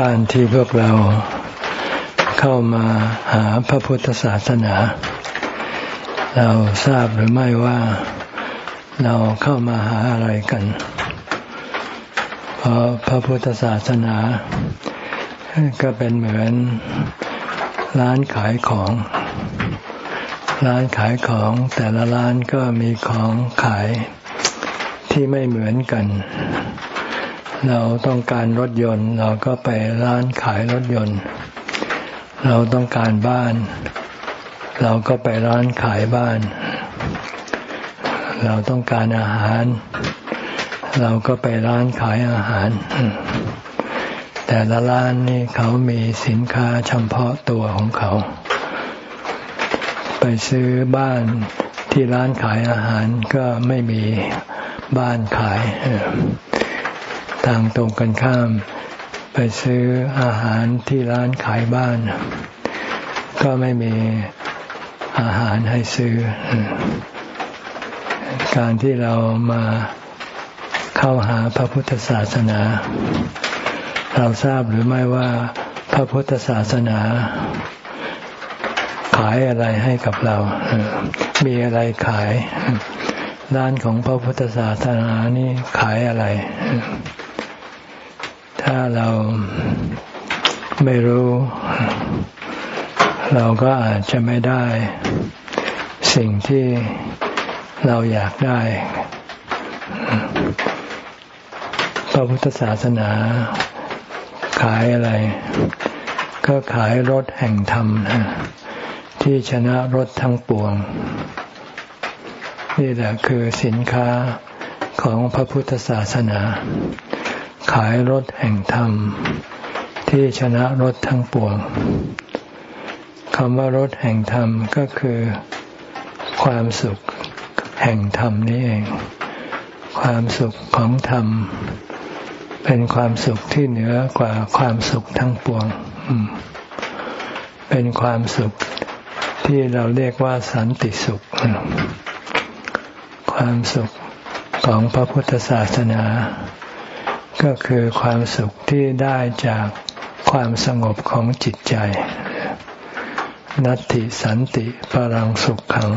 การที่พวกเราเข้ามาหาพระพุทธศาสนา เราทราบหรือไม่ว่าเราเข้ามาหาอะไรกัน เพราะพระพุทธศาสนา ก็เป็นเหมือนร้านขายของ ร้านขายของแต่ละร้านก็มีของขายที่ไม่เหมือนกัน เราต้องการรถยนต์ เราก็ไปร้านขายรถยนต์ เราต้องการบ้าน เราก็ไปร้านขายบ้าน เราต้องการอาหาร เราก็ไปร้านขายอาหาร แต่ละร้านนี่เขามีสินค้าเฉพาะตัวของเขา ไปซื้อบ้านที่ร้านขายอาหารก็ไม่มีบ้านขาย ทางตรงกันข้าม ไปซื้ออาหารที่ร้านขายบ้าน ก็ไม่มีอาหารให้ซื้อ การที่เรามาเข้าหาพระพุทธศาสนา เราทราบหรือไม่ว่าพระพุทธศาสนา ขายอะไรให้กับเรา มีอะไรขาย ร้านของพระพุทธศาสนานี่ขายอะไร ถ้าเราไม่รู้ เราก็อาจจะไม่ได้ สิ่งที่เราอยากได้ พระพุทธศาสนา ขายอะไร ก็ขายรถแห่งธรรมที่ชนะรถทั้งปวง นี่แหละคือสินค้าของพระพุทธศาสนา ขายรถแห่งธรรม ที่ชนะรถทั้งปวงคำว่ารถแห่งธรรมก็คือความสุขแห่งธรรมนี้เอง ความสุขของธรรม เป็นความสุขที่เหนือกว่าความสุขทั้งปวง เป็นความสุขที่เราเรียกว่าสันติสุข ความสุขของพระพุทธศาสนา ก็คือความสุขที่ได้จากความสงบของจิตใจ นัตติสันติปรังสุขขัง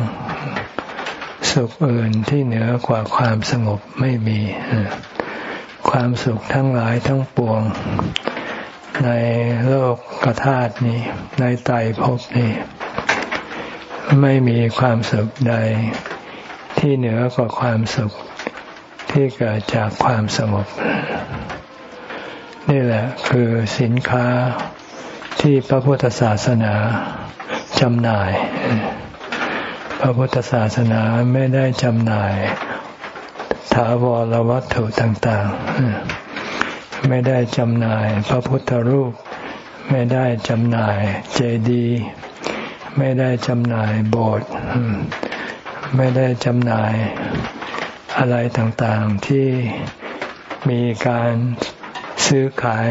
สุขอื่นที่เหนือกว่าความสงบไม่มี ความสุขทั้งหลายทั้งปวง ในโลกกธาตุนี้ ในไตรภพนี้ ไม่มีความสุขใดที่เหนือกว่าความสุข ที่เกิดจากความสงบ นี่แหละคือสินค้าที่พระพุทธศาสนาจำหน่าย พระพุทธศาสนาไม่ได้จำหน่ายถาวรวัตถุต่างๆ ไม่ได้จำหน่ายพระพุทธรูป ไม่ได้จำหน่ายเจดีย์ไม่ได้จำหน่ายโบสถ์ไม่ได้จำหน่าย อะไรต่างๆที่มีการซื้อขาย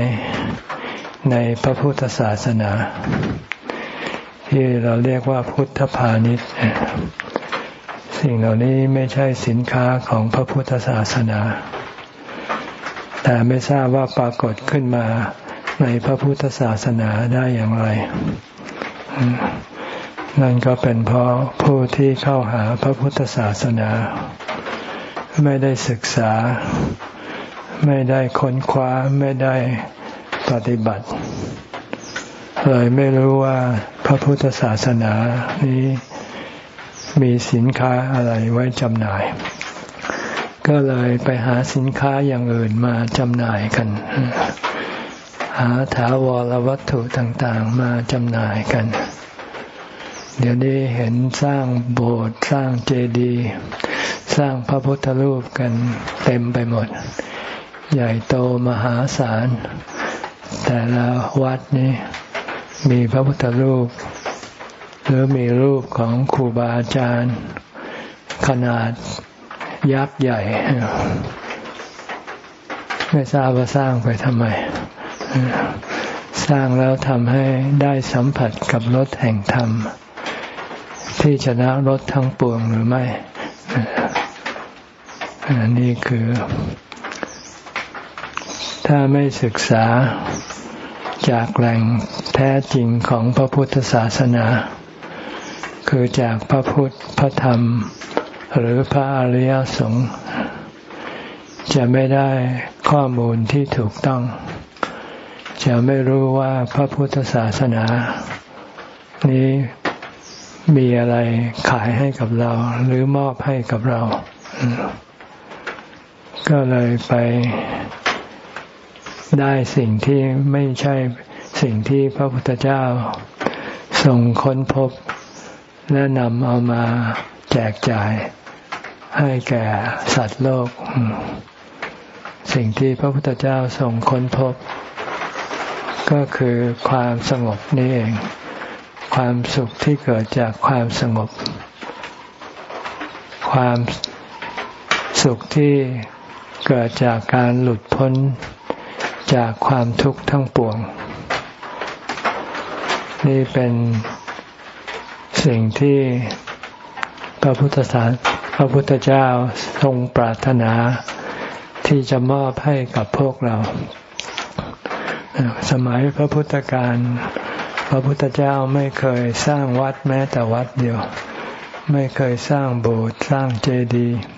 ในพระพุทธศาสนา ที่เราเรียกว่าพุทธพาณิชย์ สิ่งเหล่านี้ไม่ใช่สินค้าของพระพุทธศาสนา แต่ไม่ทราบว่าปรากฏขึ้นมาในพระพุทธศาสนาได้อย่างไร นั่นก็เป็นเพราะผู้ที่เข้าหาพระพุทธศาสนา ไม่ได้ศึกษา ไม่ได้ค้นคว้าไม่ได้ปฏิบัติ เลยไม่รู้ว่าพระพุทธศาสนานี้มีสินค้าอะไรไว้จำหน่าย ก็เลยไปหาสินค้าอย่างอื่นมาจำหน่ายกัน หาถาวรวัตถุต่างๆมาจำหน่ายกัน เดี๋ยวนี้เห็นสร้างโบสถ์สร้างเจดีย์ สร้างพระพุทธรูปกันเต็มไปหมด ใหญ่โตมหาศาล แต่ละวัดนี้มีพระพุทธรูป หรือมีรูปของครูบาอาจารย์ ขนาดยักษ์ใหญ่ ไม่ทราบว่าสร้างไปทำไม สร้างแล้วทำให้ได้สัมผัสกับรถแห่งธรรม ที่ชนะรถทั้งปวงหรือไม่ นี่คือ ถ้าไม่ศึกษาจากแหล่งแท้จริงของพระพุทธศาสนา คือจากพระพุทธพระธรรม หรือพระอริยสงฆ์จะไม่ได้ข้อมูลที่ถูกต้อง จะไม่รู้ว่าพระพุทธศาสนา นี้มีอะไรขายให้กับเรา หรือมอบให้กับเรา ก็เลยไปได้สิ่งที่ไม่ใช่สิ่งที่พระพุทธเจ้าทรงค้นพบ และนำเอามาแจกจ่ายให้แก่สัตว์โลก สิ่งที่พระพุทธเจ้าทรงค้นพบ ก็คือความสงบนี่เอง ความสุขที่เกิดจากความสงบ ความสุขที่ เกิดจากการหลุดพ้นจากความทุกข์ทั้งปวง นี่เป็นสิ่งที่พระพุทธศาสพระพุทธเจ้าทรงปรารถนาที่จะมอบให้กับพวกเรา สมัยพระพุทธการพระพุทธเจ้าไม่เคยสร้างวัดแม้แต่วัดเดียว ไม่เคยสร้างโบสถ์สร้างเจดีย์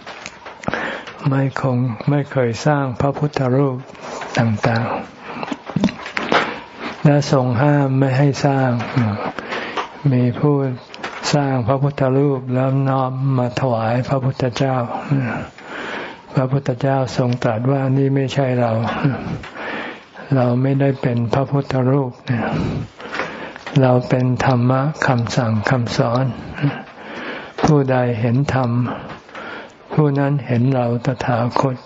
ไม่คงไม่เคยสร้างพระพุทธรูปต่างๆ และทรงห้ามไม่ให้สร้าง มีผู้สร้างพระพุทธรูปแล้วน้อมมาถวายพระพุทธเจ้า พระพุทธเจ้าทรงตรัสว่านี่ไม่ใช่เรา เราไม่ได้เป็นพระพุทธรูป เราเป็นธรรมะคำสั่งคำสอน ผู้ใดเห็นธรรม ผู้นั้นเห็นเราตถาคต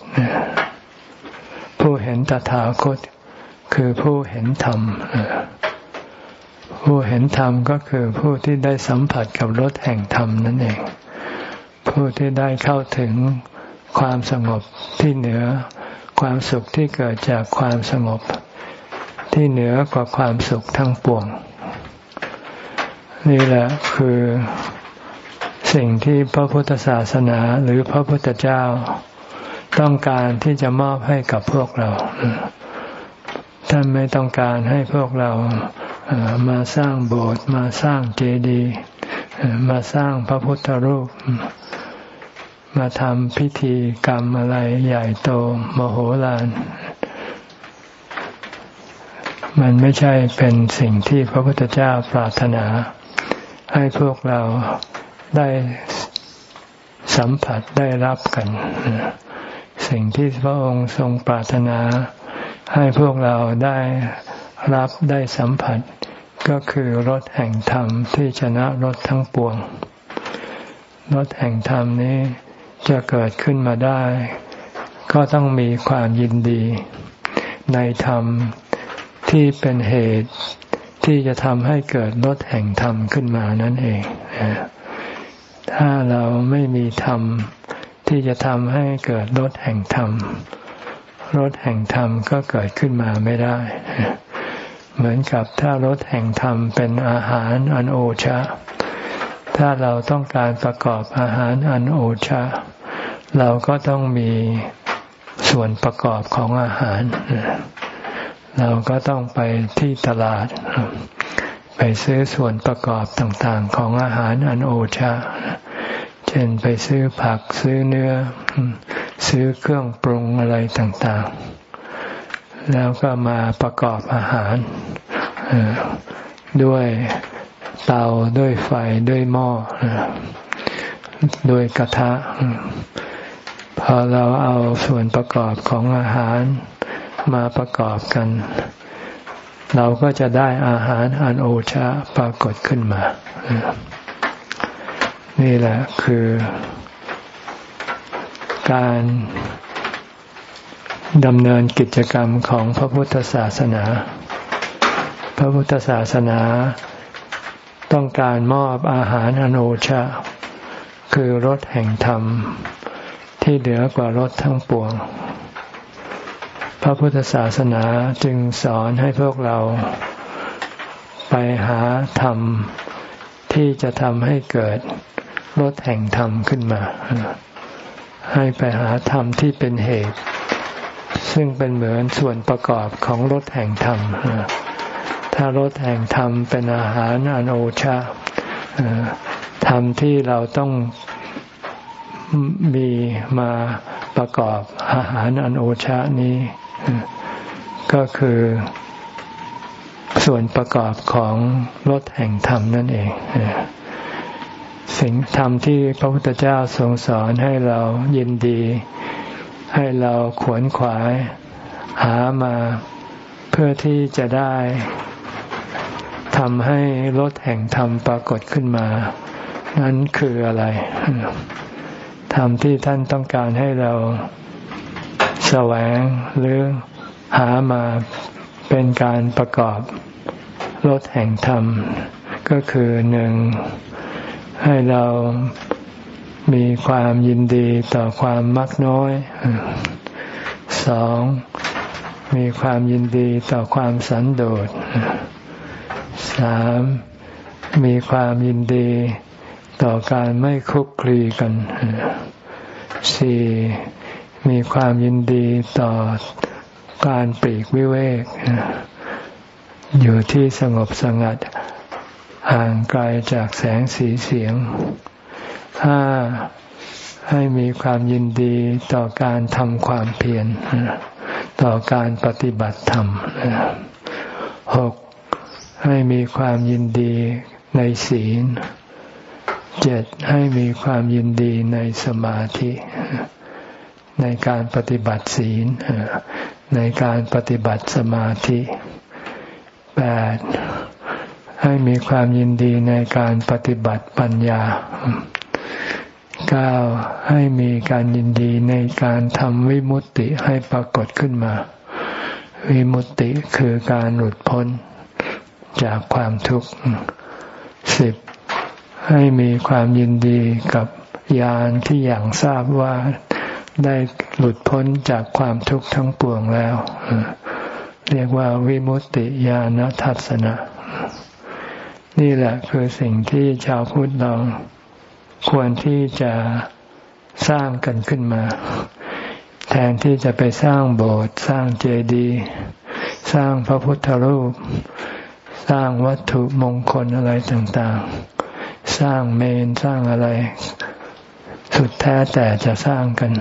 ผู้เห็นตถาคต คือผู้เห็นธรรม ผู้เห็นธรรมก็คือผู้ที่ได้สัมผัสกับรสแห่งธรรมนั่นเอง ผู้ที่ได้เข้าถึงความสงบที่เหนือความสุขที่เกิดจากความสงบ ที่เหนือกว่าความสุขทั้งปวง นี่แหละคือ สิ่งที่พระพุทธศาสนาหรือพระพุทธเจ้าต้องการที่จะมอบให้กับพวกเรา ท่านไม่ต้องการให้พวกเรามาสร้างโบสถ์มาสร้างเจดีย์มาสร้างพระพุทธรูป มาทำพิธีกรรมอะไรใหญ่โตมโหฬารมันไม่ใช่เป็นสิ่งที่พระพุทธเจ้าปรารถนา ให้พวกเรา ได้สัมผัสได้รับกัน สิ่งที่พระองค์ทรงปรารถนา ให้พวกเราได้รับได้สัมผัส ก็คือรถแห่งธรรมที่ชนะรถทั้งปวงรถแห่งธรรมนี้จะเกิดขึ้นมาได้ ก็ต้องมีความยินดี ในธรรมที่เป็นเหตุที่จะทำให้เกิดรถแห่งธรรมขึ้นมานั่นเอง ถ้าเราไม่มีธรรม ที่จะทำให้เกิดรถแห่งธรรมรถแห่งธรรมก็เกิดขึ้นมาไม่ได้ เหมือนกับถ้ารถแห่งธรรมเป็นอาหารอันโอชะ ถ้าเราต้องการประกอบอาหารอันโอชะ เราก็ต้องมีส่วนประกอบของอาหาร เราก็ต้องไปที่ตลาด ไปซื้อส่วนประกอบต่างๆ ของอาหารอันโอชะ เช่นไปซื้อผักซื้อเนื้อ ซื้อเครื่องปรุงอะไรต่างๆ แล้วก็มาประกอบอาหารด้วยเตาด้วยไฟด้วยหม้อด้วยกระทะ พอเราเอาส่วนประกอบของอาหารมาประกอบกัน เราก็จะได้อาหารอันโอชะปรากฏขึ้นมา นี่แหละคือ การดำเนินกิจกรรมของพระพุทธศาสนา พระพุทธศาสนาต้องการมอบอาหารอโนชา คือรถแห่งธรรม ที่เหนือกว่ารถทั้งปวง พระพุทธศาสนาจึงสอนให้พวกเราไปหาธรรมที่จะทำให้เกิดรถแห่งธรรมขึ้นมา ให้ไปหาธรรมที่เป็นเหตุ ซึ่งเป็นเหมือนส่วนประกอบของรถแห่งธรรม ถ้ารสแห่งธรรมเป็นอาหารอนโอชาธรรมที่เราต้องมีมาประกอบอาหารอันโอชานี้ ก็คือส่วนประกอบของรสแห่งธรรมนั่นเอง สิ่งธรรมที่พระพุทธเจ้าทรงสอนให้เรายินดี ให้เราขวนขวาย หามาเพื่อที่จะได้ทำให้รถแห่งธรรมปรากฏขึ้นมา นั้นคืออะไรธรรมที่ท่านต้องการให้เรา แสวงหรือหามาเป็นการประกอบรถแห่งธรรม ก็คือหนึ่งให้เรามีความยินดีต่อความมักน้อยสองมีความยินดีต่อความสันโดษสามมีความยินดีต่อการไม่คุกคลีกันสี่ มีความยินดีต่อการปีกวิเวก อยู่ที่สงบสงัด ห่างไกลจากแสงสีเสียงห้าให้มีความยินดีต่อการทำความเพียรต่อการปฏิบัติธรรมหกให้มีความยินดีในศีลเจ็ดให้มีความยินดีในสมาธิ ในการปฏิบัติศีล ในการปฏิบัติสมาธิแปดให้มีความยินดีในการปฏิบัติปัญญาเก้าให้มีการยินดีในการทำวิมุตติให้ปรากฏขึ้นมา วิมุตติคือการหลุดพ้นจากความทุกข์สิบให้มีความยินดีกับญาณที่อย่างทราบว่า ได้หลุดพ้นจากความทุกข์ทั้งปวงแล้ว เรียกว่าวิมุตติญาณทัศนะ นี่แหละคือสิ่งที่ชาวพุทธเราควรที่จะสร้างกันขึ้นมา แทนที่จะไปสร้างโบสถ์สร้างเจดีย์สร้างพระพุทธรูป สร้างวัตถุมงคลอะไรต่างๆ สร้างเมนสร้างอะไร สุดแท้แต่จะสร้างกัน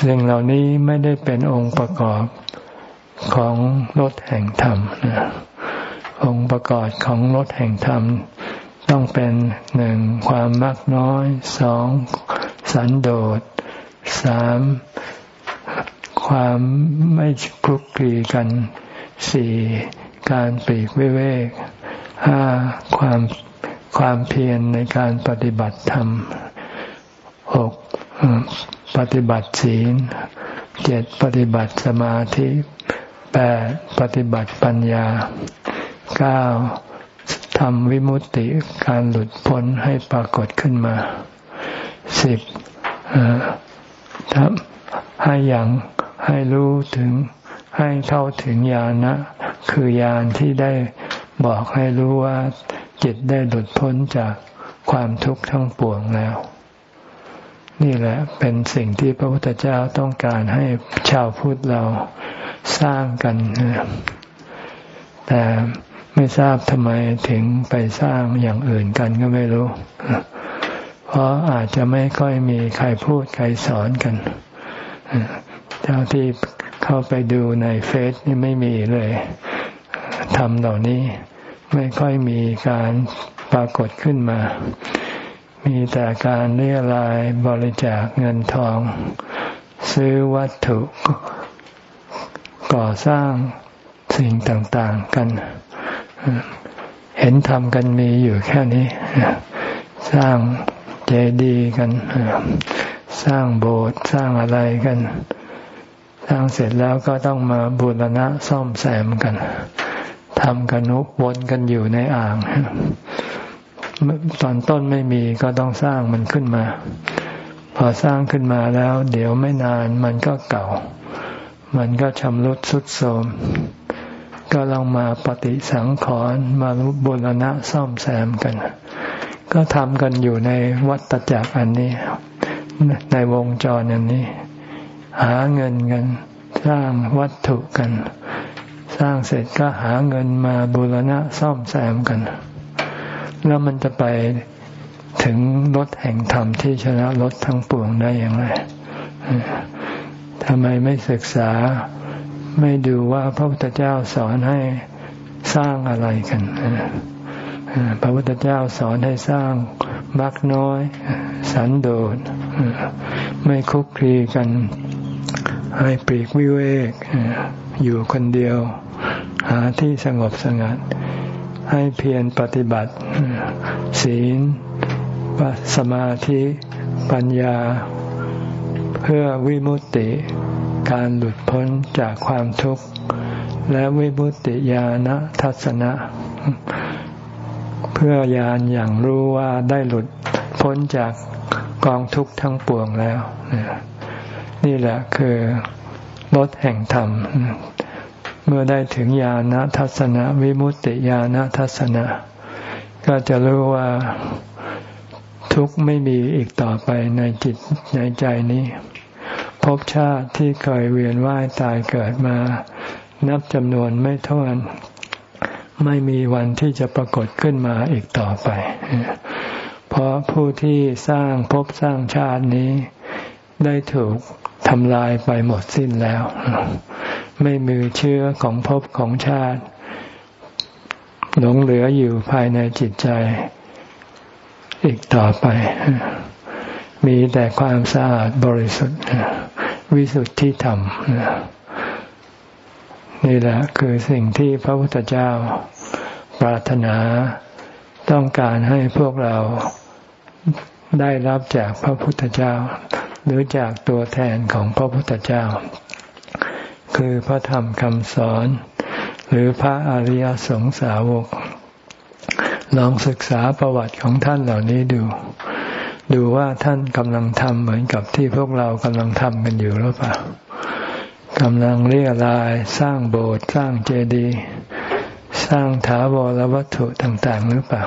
สิ่งเหล่านี้ไม่ได้เป็นองค์ประกอบของรถแห่งธรรมนะองค์ประกอบของรถแห่งธรรม ต้องเป็นหนึ่งความมักน้อยสองสันโดษสามความไม่คลุกคลีกันสี่การปีกวิเวกห้าความความเพียรในการปฏิบัติธรรมหก ปฏิบัติศีลเจ็ดปฏิบัติสมาธิแปดปฏิบัติปัญญาเก้าทำวิมุตติการหลุดพ้นให้ปรากฏขึ้นมาสิบทำให้อย่างให้รู้ถึงให้เข้าถึงญาณะคือญาณที่ได้บอกให้รู้ว่าจิตได้หลุดพ้นจากความทุกข์ทั้งปวงแล้ว นี่แหละเป็นสิ่งที่พระพุทธเจ้าต้องการให้ชาวพุทธเราสร้างกันแต่ไม่ทราบทำไมถึงไปสร้างอย่างอื่นกันก็ไม่รู้ เพราะอาจจะไม่ค่อยมีใครพูดใครสอนกันเจ้าที่เข้าไปดูในเฟซนี่ไม่มีเลยทำเหล่านี้ไม่ค่อยมีการปรากฏขึ้นมา มีแต่การเรียรายบริจาคเงินทอง ซื้อวัตถุก่อสร้างสิ่งต่างๆกัน เห็นทำกันมีอยู่แค่นี้ สร้างเจดีย์กัน สร้างโบสถ์สร้างอะไรกัน สร้างเสร็จแล้วก็ต้องมาบูรณะซ่อมแซมกันทำกันนุบวนกันอยู่ในอ่าง ตอนต้นไม่มีก็ต้องสร้างมันขึ้นมา พอสร้างขึ้นมาแล้ว เดี๋ยวไม่นานมันก็เก่า มันก็ชำรุดทรุดโทรมก็ลองมาปฏิสังขรณ์มาบุรณะซ่อมแซมกัน ก็ทำกันอยู่ในวัฏจักรอันนี้ ในวงจรอันนี้ หาเงินกัน สร้างวัตถุกัน สร้างเสร็จก็หาเงินมาบูรณะซ่อมแซมกัน แล้วมันจะไปถึงรถแห่งธรรมที่ชนะรถทั้งปวงได้อย่างไรทำไมไม่ศึกษาไม่ดูว่าพระพุทธเจ้าสอนให้สร้างอะไรกันพระพุทธเจ้าสอนให้สร้างมักน้อย สันโดษไม่คุกคีกัน ให้ปีกวิเวกอยู่คนเดียว หาที่สงบสงัด ให้เพียรปฏิบัติ ศีลสมาธิปัญญา เพื่อวิมุตติ การหลุดพ้นจากความทุกข์ และวิมุตติญาณทัศนะ เพื่อญาณอย่างรู้ว่าได้หลุดพ้นจากกองทุกข์ทั้งปวงแล้ว นี่แหละคือรถแห่งธรรม เมื่อได้ถึงญาณทัศนะวิมุตติญาณทัศนะ ก็จะรู้ว่าทุกข์ไม่มีอีกต่อไปในจิตในใจนี้ภพชาติที่เคยเวียนว่ายตายเกิดมา นับจำนวนไม่ถ้วน ไม่มีวันที่จะปรากฏขึ้นมาอีกต่อไป เพราะผู้ที่สร้างภพสร้างชาตินี้ ได้ถูกทำลายไปหมดสิ้นแล้ว ไม่มีเชื้อของภพของชาติ หลงเหลืออยู่ภายในจิตใจ อีกต่อไป มีแต่ความสะอาดบริสุทธิ์วิสุทธิธรรมนี่แหละคือสิ่งที่พระพุทธเจ้าปรารถนาต้องการให้พวกเราได้รับจากพระพุทธเจ้า หรือจากตัวแทนของพระพุทธเจ้า คือพระธรรมคำสอน หรือพระอริยสงสาวก ลองศึกษาประวัติของท่านเหล่านี้ดู ดูว่าท่านกำลังทำเหมือนกับที่พวกเรากำลังทำกันอยู่หรือเปล่ากำลังเรียรายสร้างโบสถ์สร้างเจดีย์สร้างถาวรวัตถุต่าง ๆ หรือเปล่า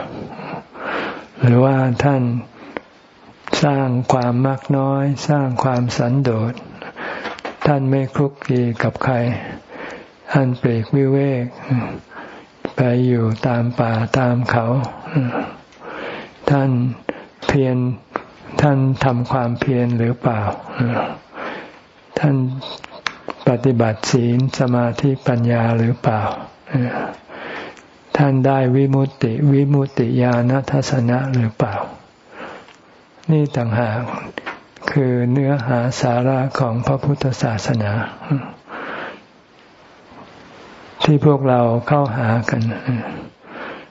หรือว่าท่านสร้างความมากน้อย สร้างความสันโดษ ท่านไม่คลุกคลีกับใคร ท่านเปรกวิเวก ไปอยู่ตามป่าตามเขา ท่านเพียรท่านทำความเพียรหรือเปล่า ท่านปฏิบัติศีลสมาธิปัญญาหรือเปล่า ท่านได้วิมุตติ วิมุตติญาณทัศนะหรือเปล่า นี่ต่างหาก คือเนื้อหาสาระของพระพุทธศาสนา ที่พวกเราเข้าหากัน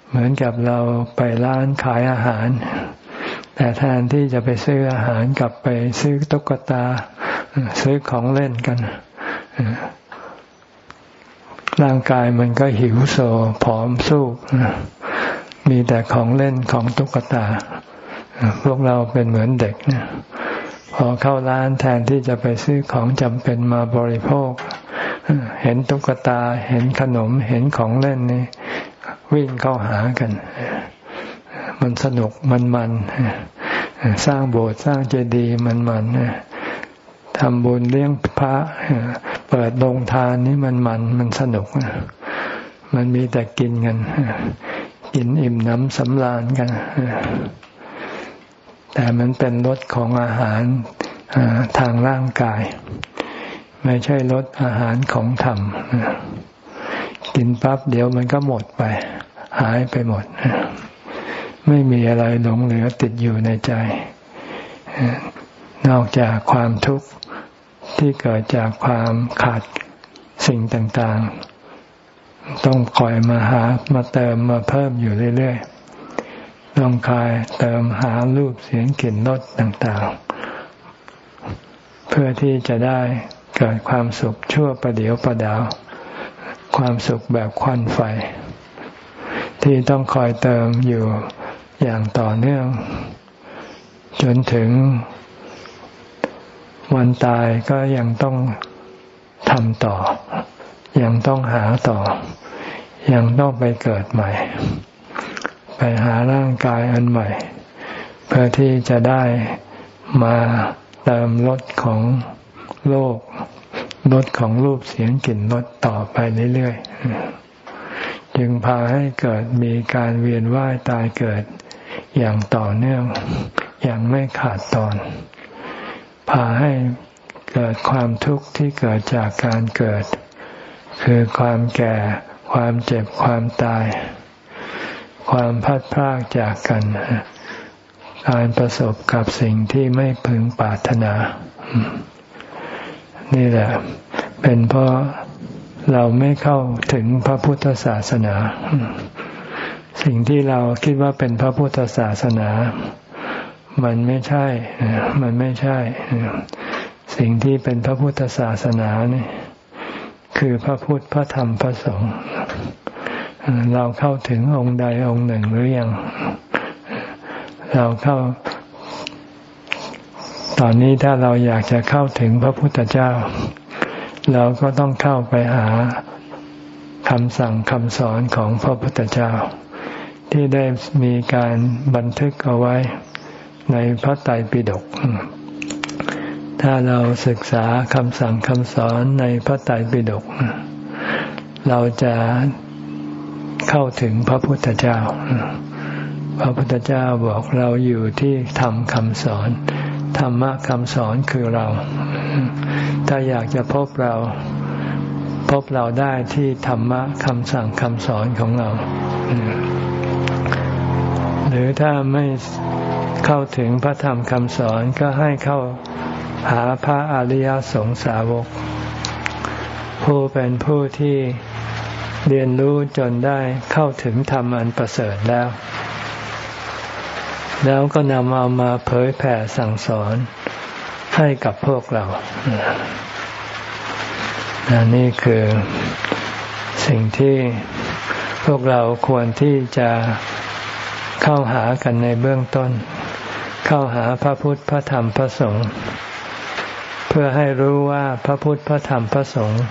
เหมือนกับเราไปร้านขายอาหาร แต่แทนที่จะไปซื้ออาหารกลับไปซื้อตุ๊กตา ซื้อของเล่นกันร่างกายมันก็หิวโซผอมสู้มีแต่ของเล่นของตุ๊กตา พวกเราเป็นเหมือนเด็กเนี่ย พอเข้าร้านแทนที่จะไปซื้อของจำเป็นมาบริโภค เห็นตุ๊กตา เห็นขนม เห็นของเล่นนี่วิ่งเข้าหากัน มันสนุกมันมัน สร้างโบสถ์สร้างเจดีย์มันมันทำบุญเลี้ยงพระ เปิดโรงทานนี่มันมันมันสนุก มันมีแต่กินกัน กินอิ่มน้ำสำราญกัน แต่มันเป็นรสของอาหารทางร่างกาย ไม่ใช่รสอาหารของธรรม กินปั๊บเดี๋ยวมันก็หมดไป หายไปหมด ไม่มีอะไรหลงเหลือติดอยู่ในใจ นอกจากความทุกข์ที่เกิดจากความขาดสิ่งต่าง ๆ ต้องคอยมาหามาเติมมาเพิ่มอยู่เรื่อย ๆ ต้องคอยเติมหารูปเสียงกลิ่นรสต่างๆ เพื่อที่จะได้เกิดความสุขชั่วประเดียวประดาว ความสุขแบบควันไฟ ที่ต้องคอยเติมอยู่อย่างต่อเนื่อง จนถึงวันตายก็ยังต้องทำต่อ ยังต้องหาต่อ ยังต้องไปเกิดใหม่ ไปหาร่างกายอันใหม่ เพื่อที่จะได้มาเติมรถของโลกรสของรูปเสียงกลิ่นรสต่อไปเรื่อยๆจึงพาให้เกิดมีการเวียนว่ายตายเกิดอย่างต่อเนื่องอย่างไม่ขาดตอน พาให้เกิดความทุกข์ที่เกิดจากการเกิด คือความแก่ ความเจ็บความตาย ความพัดพรากจากกัน การประสบกับสิ่งที่ไม่พึงปรารถนา นี่แหละ เป็นเพราะเราไม่เข้าถึงพระพุทธศาสนา สิ่งที่เราคิดว่าเป็นพระพุทธศาสนา มันไม่ใช่ มันไม่ใช่ สิ่งที่เป็นพระพุทธศาสนานี่คือพระพุทธพระธรรมพระสงฆ์ เราเข้าถึงองค์ใดองค์หนึ่งหรือยัง เราเข้า ตอนนี้ถ้าเราอยากจะเข้าถึงพระพุทธเจ้า เราก็ต้องเข้าไปหาคำสั่งคำสอนของพระพุทธเจ้า ที่ได้มีการบันทึกเอาไว้ในพระไตรปิฎก ถ้าเราศึกษาคำสั่งคำสอนในพระไตรปิฎก เราจะ เข้าถึงพระพุทธเจ้า พระพุทธเจ้าบอกเราอยู่ที่ธรรมคำสอน ธรรมะคำสอนคือเรา ถ้าอยากจะพบเรา พบเราได้ที่ธรรมะคำสั่งคำสอนของเรา หรือถ้าไม่เข้าถึงพระธรรมคำสอนก็ให้เข้าหาพระอริยสงสาวก ผู้เป็นผู้ที่ เรียนรู้จนได้เข้าถึงธรรมอันประเสริฐแล้ว แล้วก็นำเอามาเผยแผ่สั่งสอนให้กับพวกเรานี่คือสิ่งที่พวกเราควรที่จะเข้าหากันในเบื้องต้น เข้าหาพระพุทธพระธรรมพระสงฆ์เพื่อให้รู้ว่าพระพุทธพระธรรมพระสงฆ์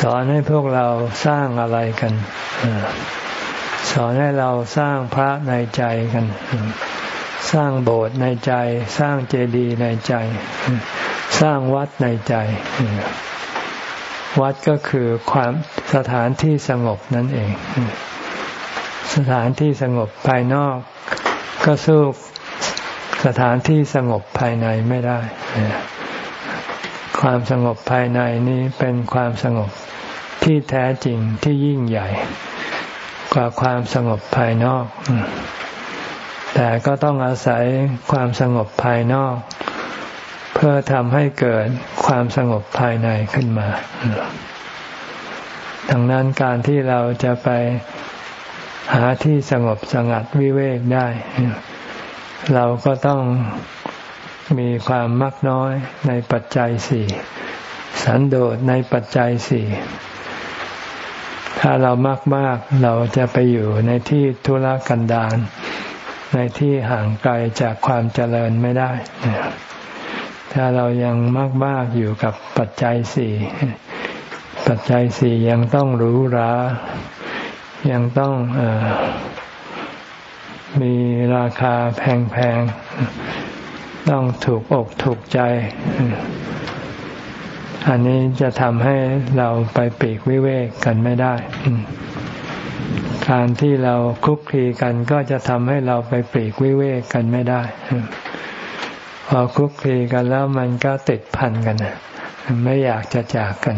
สอนให้พวกเราสร้างอะไรกัน สอนให้เราสร้างพระในใจกัน สร้างโบสถ์ในใจ สร้างเจดีย์ในใจ สร้างวัดในใจ วัดก็คือความสถานที่สงบนั่นเอง สถานที่สงบภายนอก ก็สู้สถานที่สงบภายในไม่ได้ ความสงบภายในนี้เป็นความสงบที่แท้จริงที่ยิ่งใหญ่ กว่าความสงบภายนอก แต่ก็ต้องอาศัยความสงบภายนอก เพื่อทำให้เกิดความสงบภายในขึ้นมาดังนั้นการที่เราจะไปหาที่สงบสงัดวิเวกได้ เราก็ต้อง มีความมักน้อยในปัจจัยสี่สันโดษในปัจจัยสี่ถ้าเรามากมากเราจะไปอยู่ในที่ทุรกันดารในที่ห่างไกลจากความเจริญไม่ได้ ถ้าเรายังมากมากอยู่กับปัจจัยสี่ปัจจัยสี่ยังต้องรู้รายังต้องอมีราคาแพง ต้องถูกอกถูกใจ อันนี้จะทำให้เราไปปีกวิเวกกันไม่ได้ การที่เราคุกคีกันก็จะทำให้เราไปปีกวิเวกกันไม่ได้ พอคุกคีกันแล้วมันก็ติดพันกันไม่อยากจะจากกัน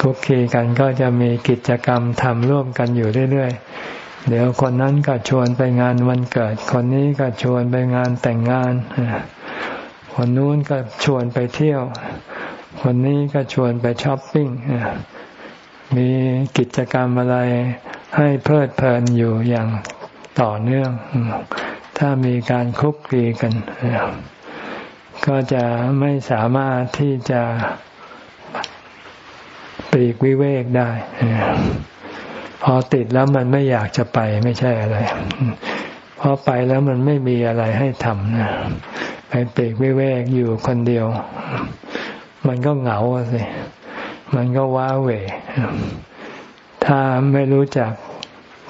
คุกคีกันก็จะมีกิจกรรมทำร่วมกันอยู่เรื่อยๆ เดี๋ยวคนนั้นก็ชวนไปงานวันเกิด คนนี้ก็ชวนไปงานแต่งงาน คนนู้นก็ชวนไปเที่ยว คนนี้ก็ชวนไปช้อปปิ้งมีกิจกรรมอะไรให้เพลิดเพลินอยู่อย่างต่อเนื่อง ถ้ามีการคุกคีกัน ก็จะไม่สามารถที่จะปีกวิเวกได้ พอติดแล้วมันไม่อยากจะไปไม่ใช่อะไรพอไปแล้วมันไม่มีอะไรให้ทำนะไปเปรกวิเวกอยู่คนเดียว มันก็เหงาสิ มันก็ว้าเหวถ้าไม่รู้จัก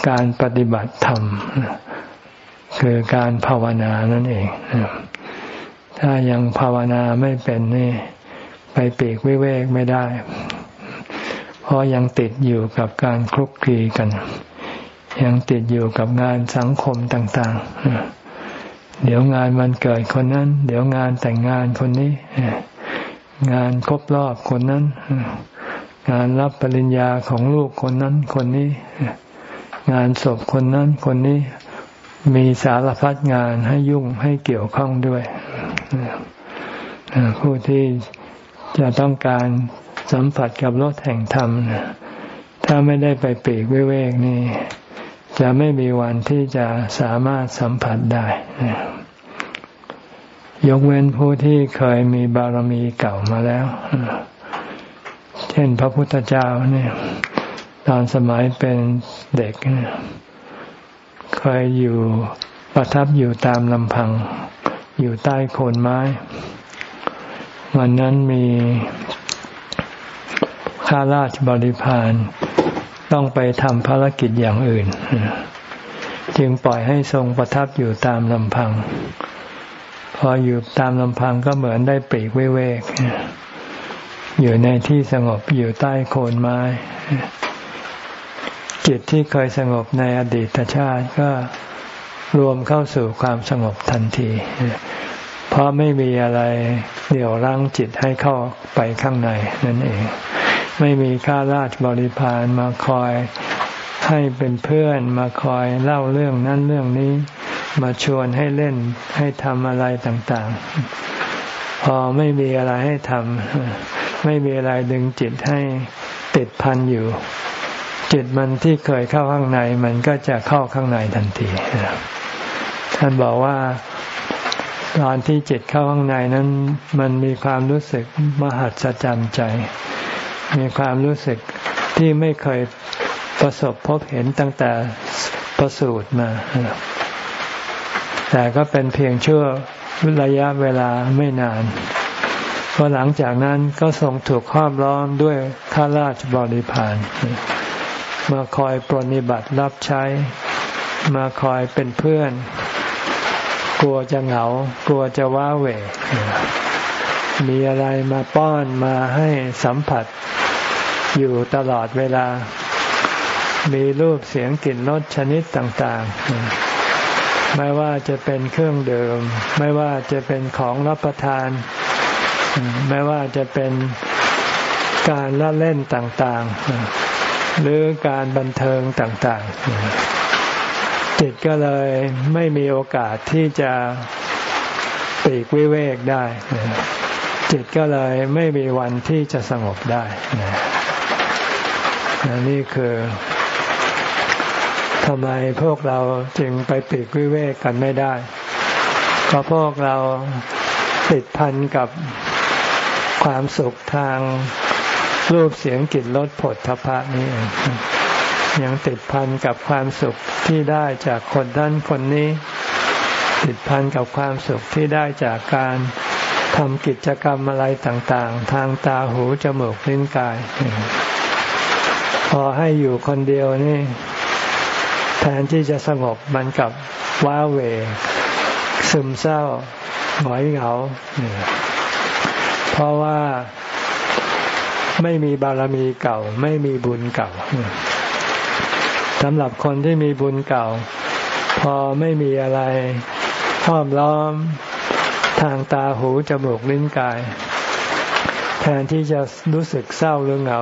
การปฏิบัติธรรมคือการภาวนานั่นเอง ถ้ายังภาวนาไม่เป็นนี่ ไปปีกวิเวกไม่ได้ ราะยังติดอยู่กับการคลุกคลีกัน ยังติดอยู่กับงานสังคมต่างๆ เดี๋ยวงานวันเกิดคนนั้น เดี๋ยวงานแต่งงานคนนี้ งานครบรอบคนนั้น งานรับปริญญาของลูกคนนั้นคนนี้ งานศพคนนั้นคนนี้ มีสารพัดงานให้ยุ่งให้เกี่ยวข้องด้วยผู้ที่จะต้องการ สัมผัสกับรถแห่งธรรม ถ้าไม่ได้ไปปีกวิเวกนี่ จะไม่มีวันที่จะสามารถสัมผัสได้ ยกเว้นผู้ที่เคยมีบารมีเก่ามาแล้ว เช่นพระพุทธเจ้าเนี่ยตอนสมัยเป็นเด็กเคยอยู่ประทับอยู่ตามลำพัง อยู่ใต้โคนไม้ วันนั้นมี ข้าราชบริพารต้องไปทำภารกิจอย่างอื่น จึงปล่อยให้ทรงประทับอยู่ตามลำพัง พออยู่ตามลำพังก็เหมือนได้ปรีกเวก อยู่ในที่สงบอยู่ใต้โคนไม้ จิตที่เคยสงบในอดีตชาติก็รวมเข้าสู่ความสงบทันที เพราะไม่มีอะไรเดี่ยวรั้งจิตให้เข้าไปข้างในนั่นเอง ไม่มีข้าราชบริพารมาคอยให้เป็นเพื่อนมาคอยเล่าเรื่องนั้นเรื่องนี้ มาชวนให้เล่นให้ทำอะไรต่างๆ พอไม่มีอะไรให้ทำไม่มีอะไรดึงจิตให้ติดพันอยู่ จิตมันที่เคยเข้าข้างใน มันก็จะเข้าข้างในทันทีท่านบอกว่าตอนที่จิตเข้าข้างในนั้น มันมีความรู้สึกมหัศจรรย์ใจ มีความรู้สึกที่ไม่เคยประสบพบเห็นตั้งแต่ประสูติมา แต่ก็เป็นเพียงชั่วระยะเวลาไม่นานเพอหลังจากนั้นก็ทรงถูกครอบล้อมด้วยข้าราชบริพารมาคอยปรนิบัติรับใช้ มาคอยเป็นเพื่อน กลัวจะเหงา กลัวจะว้าเหวมีอะไรมาป้อนมาให้สัมผัส อยู่ตลอดเวลา มีรูปเสียงกลิ่นรสชนิดต่างๆ ไม่ว่าจะเป็นเครื่องดื่ม ไม่ว่าจะเป็นของรับประทาน ไม่ว่าจะเป็นการละเล่นต่างๆ หรือการบันเทิงต่างๆ จิตก็เลยไม่มีโอกาสที่จะปีกวิเวกได้จิตก็เลยไม่มีวันที่จะสงบได้ นี่คือทำไมพวกเราจึงไปปีกวิเวกกันไม่ได้ เพราะพวกเราติดพันกับความสุขทางรูปเสียงกลิ่นรสผลทพะนี่ยังติดพันกับความสุขที่ได้จากคนนั้นคนนี้ ติดพันกับความสุขที่ได้จากการทำกิจกรรมอะไรต่างๆ ทางตาหูจมูกลิ้นกาย พอให้อยู่คนเดียวนี่ แทนที่จะสงบมันกับว้าเว ซึมเศร้าหงอยเหงา เพราะว่าไม่มีบารมีเก่า ไม่มีบุญเก่าสำหรับคนที่มีบุญเก่า พอไม่มีอะไรห้อมล้อมทางตาหูจมูกลิ้นกาย แทนที่จะรู้สึกเศร้าหรือเหงา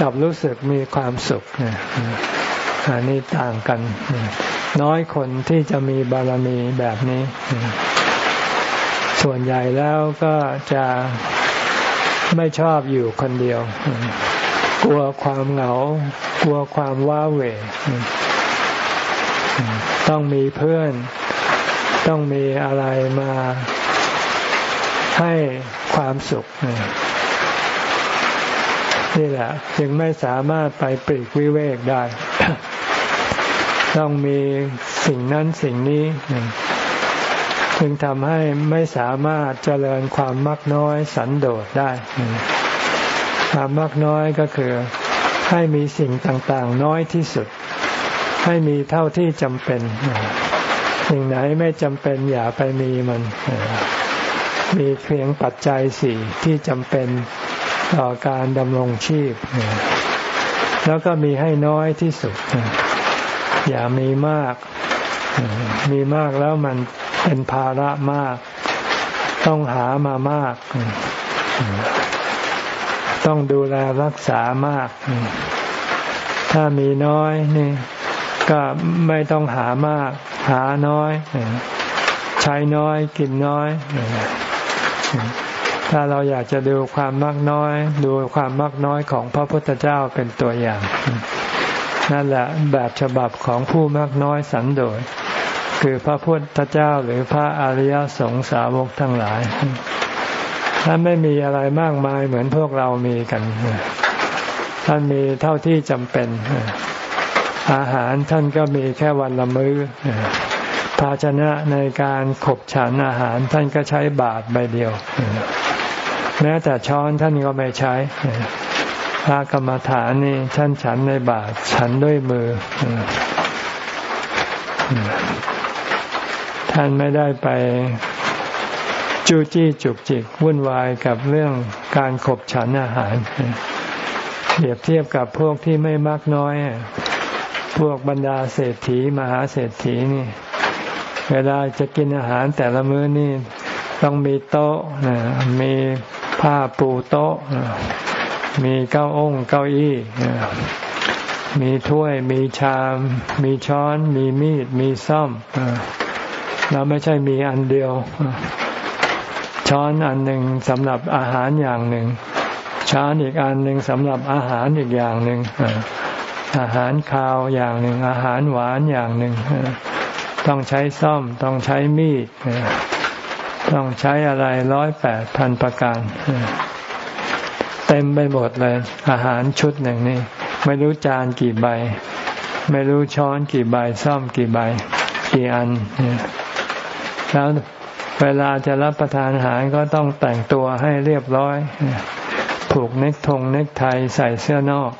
กับรู้สึกมีความสุขอันนี้ต่างกัน น้อยคนที่จะมีบารมีแบบนี้ ส่วนใหญ่แล้วก็จะไม่ชอบอยู่คนเดียว กลัวความเหงา กลัวความว้าเหวต้องมีเพื่อน ต้องมีอะไรมาให้ความสุข นี่แหละจึงไม่สามารถไปปรีกวิเวกได้ ต้องมีสิ่งนั้นสิ่งนี้จึงทำให้ไม่สามารถเจริญความมักน้อยสันโดษได้ ความมากน้อยก็คือให้มีสิ่งต่างๆ น้อยที่สุด ให้มีเท่าที่จำเป็น สิ่งไหนไม่จำเป็นอย่าไปมีมัน มีเพียงปัจจัยสี่ที่จำเป็น ต่อการดำรงชีพ แล้วก็มีให้น้อยที่สุด อย่ามีมาก มีมากแล้วมันเป็นภาระมาก ต้องหามามาก ต้องดูแลรักษามาก ถ้ามีน้อยนี่ก็ไม่ต้องหามาก หาน้อย ใช้น้อยกินน้อย ถ้าเราอยากจะดูความมากน้อย ดูความมากน้อยของพระพุทธเจ้าเป็นตัวอย่าง นั่นแหละแบบฉบับของผู้มากน้อยสันโดษคือพระพุทธเจ้าหรือพระอริยสงสาวกทั้งหลายท่านไม่มีอะไรมากมายเหมือนพวกเรามีกัน ท่านมีเท่าที่จำเป็น อาหารท่านก็มีแค่วันละมื้อภาชนะในการขบฉันอาหารท่านก็ใช้บาทใบเดียว แม้แต่ช้อนท่านก็ไม่ใช้พระกรรมฐานนี่ท่านฉันในบาทฉันด้วยมือ ท่านไม่ได้ไปจู้จี้จุกจิกวุ่นวายกับเรื่องการขบฉันอาหาร เปรียบเทียบกับพวกที่ไม่มากน้อย พวกบรรดาเศรษฐีมหาเศรษฐีนี่ เวลาจะกินอาหารแต่ละมื้อนี่ต้องมีโต๊ะมี ผ้าปูโต๊ะ มีเก้าองค์เก้าอี้ มีถ้วย มีชาม มีช้อน มีมีด มีซ่อมเราไม่ใช่มีอันเดียว ช้อนอันหนึ่งสำหรับอาหารอย่างหนึ่ง ช้อนอีกอันหนึ่งสำหรับอาหารอีกอย่างหนึ่งอาหารคาวอย่างหนึ่ง อาหารหวานอย่างหนึ่ง ต้องใช้ซ่อม ต้องใช้มีด ต้องใช้อะไรร้อยแปดพันประการ เต็มไปหมดเลย อาหารชุดหนึ่งนี่ไม่รู้จานกี่ใบ ไม่รู้ช้อนกี่ใบซ่อมกี่ใบ กี่อันแล้วเวลาจะรับประทานอาหารก็ต้องแต่งตัวให้เรียบร้อย ผูกเน็กทงเน็กไทใส่เสื้อนอก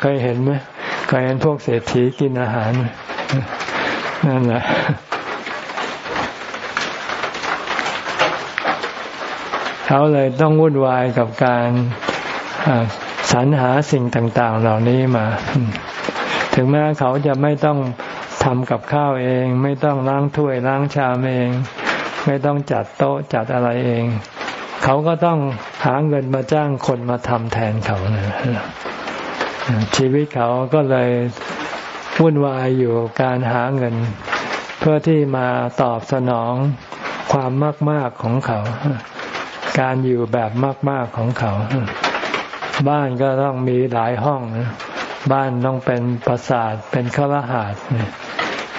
เคยเห็นไหมเคยเห็นพวกเศรษฐีกินอาหารนั่นแหละ เขาเลยต้องวุ่นวายกับการสรรหาสิ่งต่าง ๆ เหล่านี้มา ถึงแม้เขาจะไม่ต้องทำกับข้าวเอง ไม่ต้องล้างถ้วยล้างชามเอง ไม่ต้องจัดโต๊ะจัดอะไรเอง เขาก็ต้องหาเงินมาจ้างคนมาทำแทนเขานะชีวิตเขาก็เลยวุ่นวายอยู่การหาเงิน เพื่อที่มาตอบสนองความมากมากของเขา การอยู่แบบมากมากของเขา บ้านก็ต้องมีหลายห้อง บ้านต้องเป็นปราสาทเป็นคฤหาสน์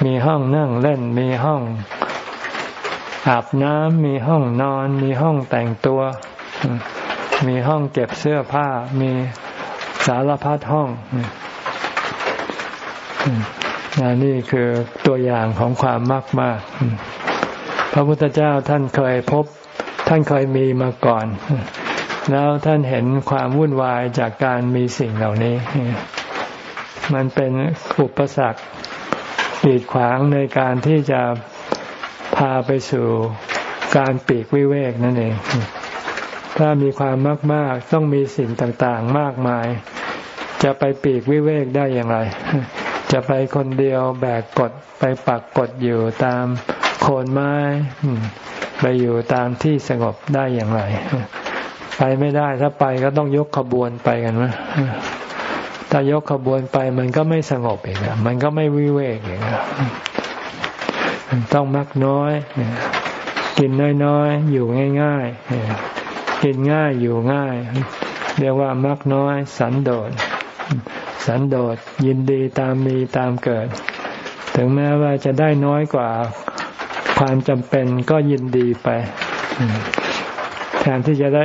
มีห้องนั่งเล่นมีห้องอาบน้ำมีห้องนอน มีห้องแต่งตัว มีห้องเก็บเสื้อผ้า มีสารพัดห้องนี่คือตัวอย่างของความมากมาก พระพุทธเจ้าท่านเคยพบ ท่านเคยมีมาก่อน แล้วท่านเห็นความวุ่นวายจากการมีสิ่งเหล่านี้ มันเป็นอุปสรรคกีดขวางในการที่จะพาไปสู่การปีกวิเวกนั่นเอง ถ้ามีความมากมากต้องมีสิ่งต่างๆ มากมาย จะไปปีกวิเวกได้อย่างไร จะไปคนเดียวแบกกดไปปักกดอยู่ตามโคนไม้ ไปอยู่ตามที่สงบได้อย่างไร ไปไม่ได้ถ้าไปก็ต้องยกขบวนไปกันวะถ้ายกขบวนไปมันก็ไม่สงบอีกมันก็ไม่วิเวกอีกต้องมักน้อย กินน้อยๆ อยู่ง่ายๆ กินง่ายอยู่ง่าย เรียกว่ามักน้อย สันโดษ สันโดษยินดีตามมีตามเกิด ถึงแม้ว่าจะได้น้อยกว่า ความจำเป็นก็ยินดีไป แทนที่จะได้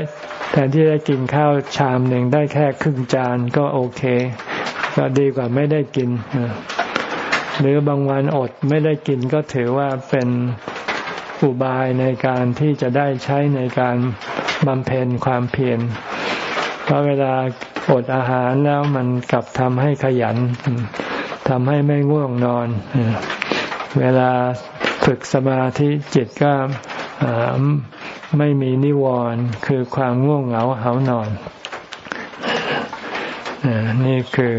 แทนที่ได้กินข้าวชามหนึ่งได้แค่ครึ่งจานก็โอเค ก็ดีกว่าไม่ได้กิน หรือบางวันอดไม่ได้กินก็ถือว่าเป็นอุบายในการที่จะได้ใช้ในการบำเพ็ญความเพียร เพราะเวลาอดอาหารแล้วมันกลับทำให้ขยันทำให้ไม่ง่วงนอน เวลา ฝึกสมาธิจิตก็ไม่มีนิวรณ์คือความง่วงเหงาเหานอน นี่คือ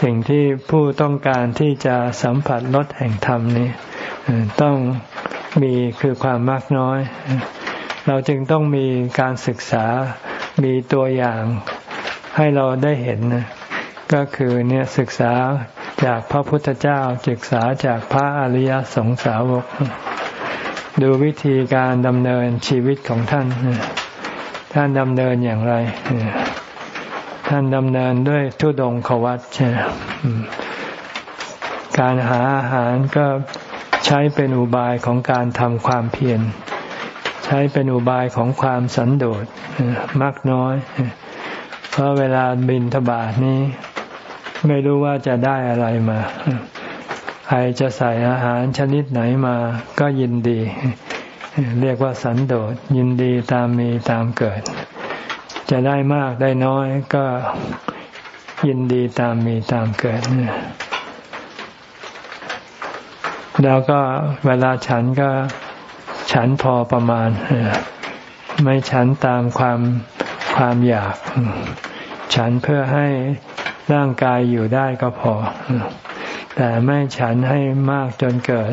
สิ่งที่ผู้ต้องการที่จะสัมผัสรสแห่งธรรมนี้ต้องมีคือความมากน้อย เราจึงต้องมีการศึกษามีตัวอย่างให้เราได้เห็น ก็คือเนี่ยศึกษา จากพระพุทธเจ้าศึกษาจากพระอริยสงสาวก ดูวิธีการดำเนินชีวิตของท่าน ท่านดำเนินอย่างไร ท่านดำเนินด้วยทุดงขวัตใช่การหาอาหารก็ใช้เป็นอุบายของการทำความเพียรใช้เป็นอุบายของความสันโดษมากน้อย เพราะเวลาบินทบาทนี้ ไม่รู้ว่าจะได้อะไรมา ใครจะใส่อาหารชนิดไหนมาก็ยินดี เรียกว่าสันโดษยินดีตามมีตามเกิด จะได้มากได้น้อยก็ยินดีตามมีตามเกิดแล้วก็เวลาฉันก็ฉันพอประมาณ ไม่ฉันตามความความอยาก ฉันเพื่อให้ ร่างกายอยู่ได้ก็พอ แต่ไม่ฉันให้มากจนเกิด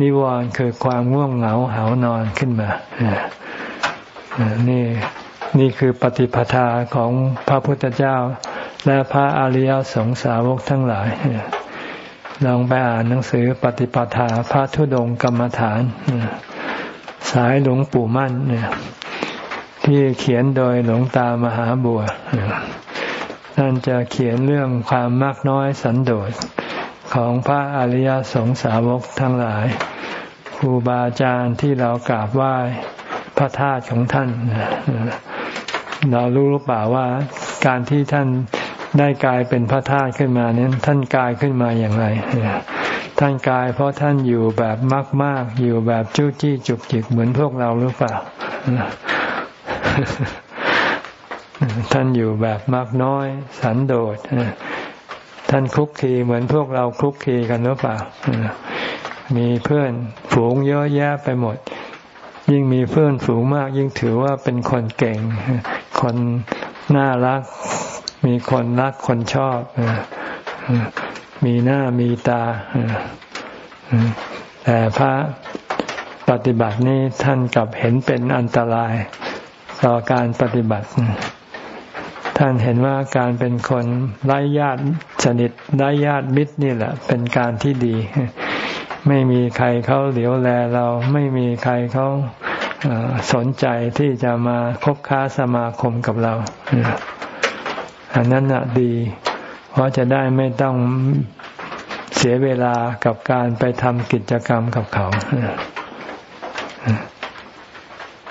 นิวรณ์คือความง่วงเหงาหานอนขึ้นมานี่นี่คือปฏิปทาของพระพุทธเจ้า และพระอริยสงสาวกทั้งหลายลองไปอ่านหนังสือปฏิปทาพระธุดงกรรมฐาน สายหลวงปู่มั่นเนี่ยที่เขียนโดยหลวงตามหาบัว ท่านจะเขียนเรื่องความมากน้อยสันโดษของพระอริยสงสาวกทั้งหลายครูบาอาจารย์ที่เรากราบไหว้พระธาตุของท่าน เรารู้หรือเปล่าว่าการที่ท่านได้กลายเป็นพระธาตุขึ้นมานี้ท่านกลายขึ้นมาอย่างไร ท่านกลายเพราะท่านอยู่แบบมาก ๆ อยู่แบบจู้จี้จุกจิกเหมือนพวกเราหรือเปล่า ท่านอยู่แบบมากน้อย สันโดษท่านคลุกคีเหมือนพวกเราคลุกคีกันหรือเปล่า มีเพื่อนฝูงเยอะแยะไปหมด ยิ่งมีเพื่อนฝูงมาก ยิ่งถือว่าเป็นคนเก่ง คนน่ารัก มีคนรักคนชอบ มีหน้ามีตา แต่พระปฏิบัตินี้ท่านกลับเห็นเป็นอันตรายต่อการปฏิบัติ ท่านเห็นว่าการเป็นคนไร้ญาติสนิทไร้ญาติมิตรนี่แหละ เป็นการที่ดี ไม่มีใครเขาเหลียวแลเราไม่มีใครเขาสนใจที่จะมาคบค้าสมาคมกับเราอันนั้นนะดี เพราะจะได้ไม่ต้องเสียเวลากับการไปทำกิจกรรมกับเขา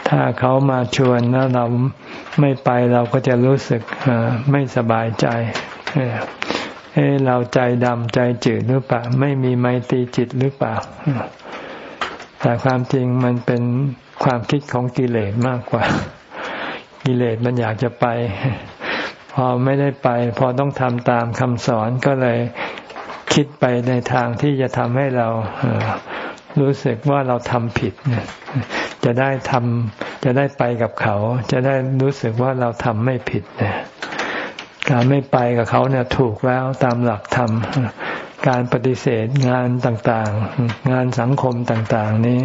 ถ้าเขามาชวนแล้วเราไม่ไปเราก็จะรู้สึกไม่สบายใจเออเราใจดำใจจืดหรือเปล่า ไม่มีไมตรีจิตหรือเปล่า แต่ความจริงมันเป็นความคิดของกิเลสมากกว่า กิเลสมันอยากจะไป พอไม่ได้ไป พอต้องทำตามคำสอนก็เลยคิดไปในทางที่จะทำให้เรา รู้สึกว่าเราทำผิด จะได้ทำจะได้ไปกับเขา จะได้รู้สึกว่าเราทำไม่ผิดเนี่ยการไม่ไปกับเขาเนี่ยถูกแล้วตามหลักธรรมการปฏิเสธงานต่างๆ งานสังคมต่างๆ นี้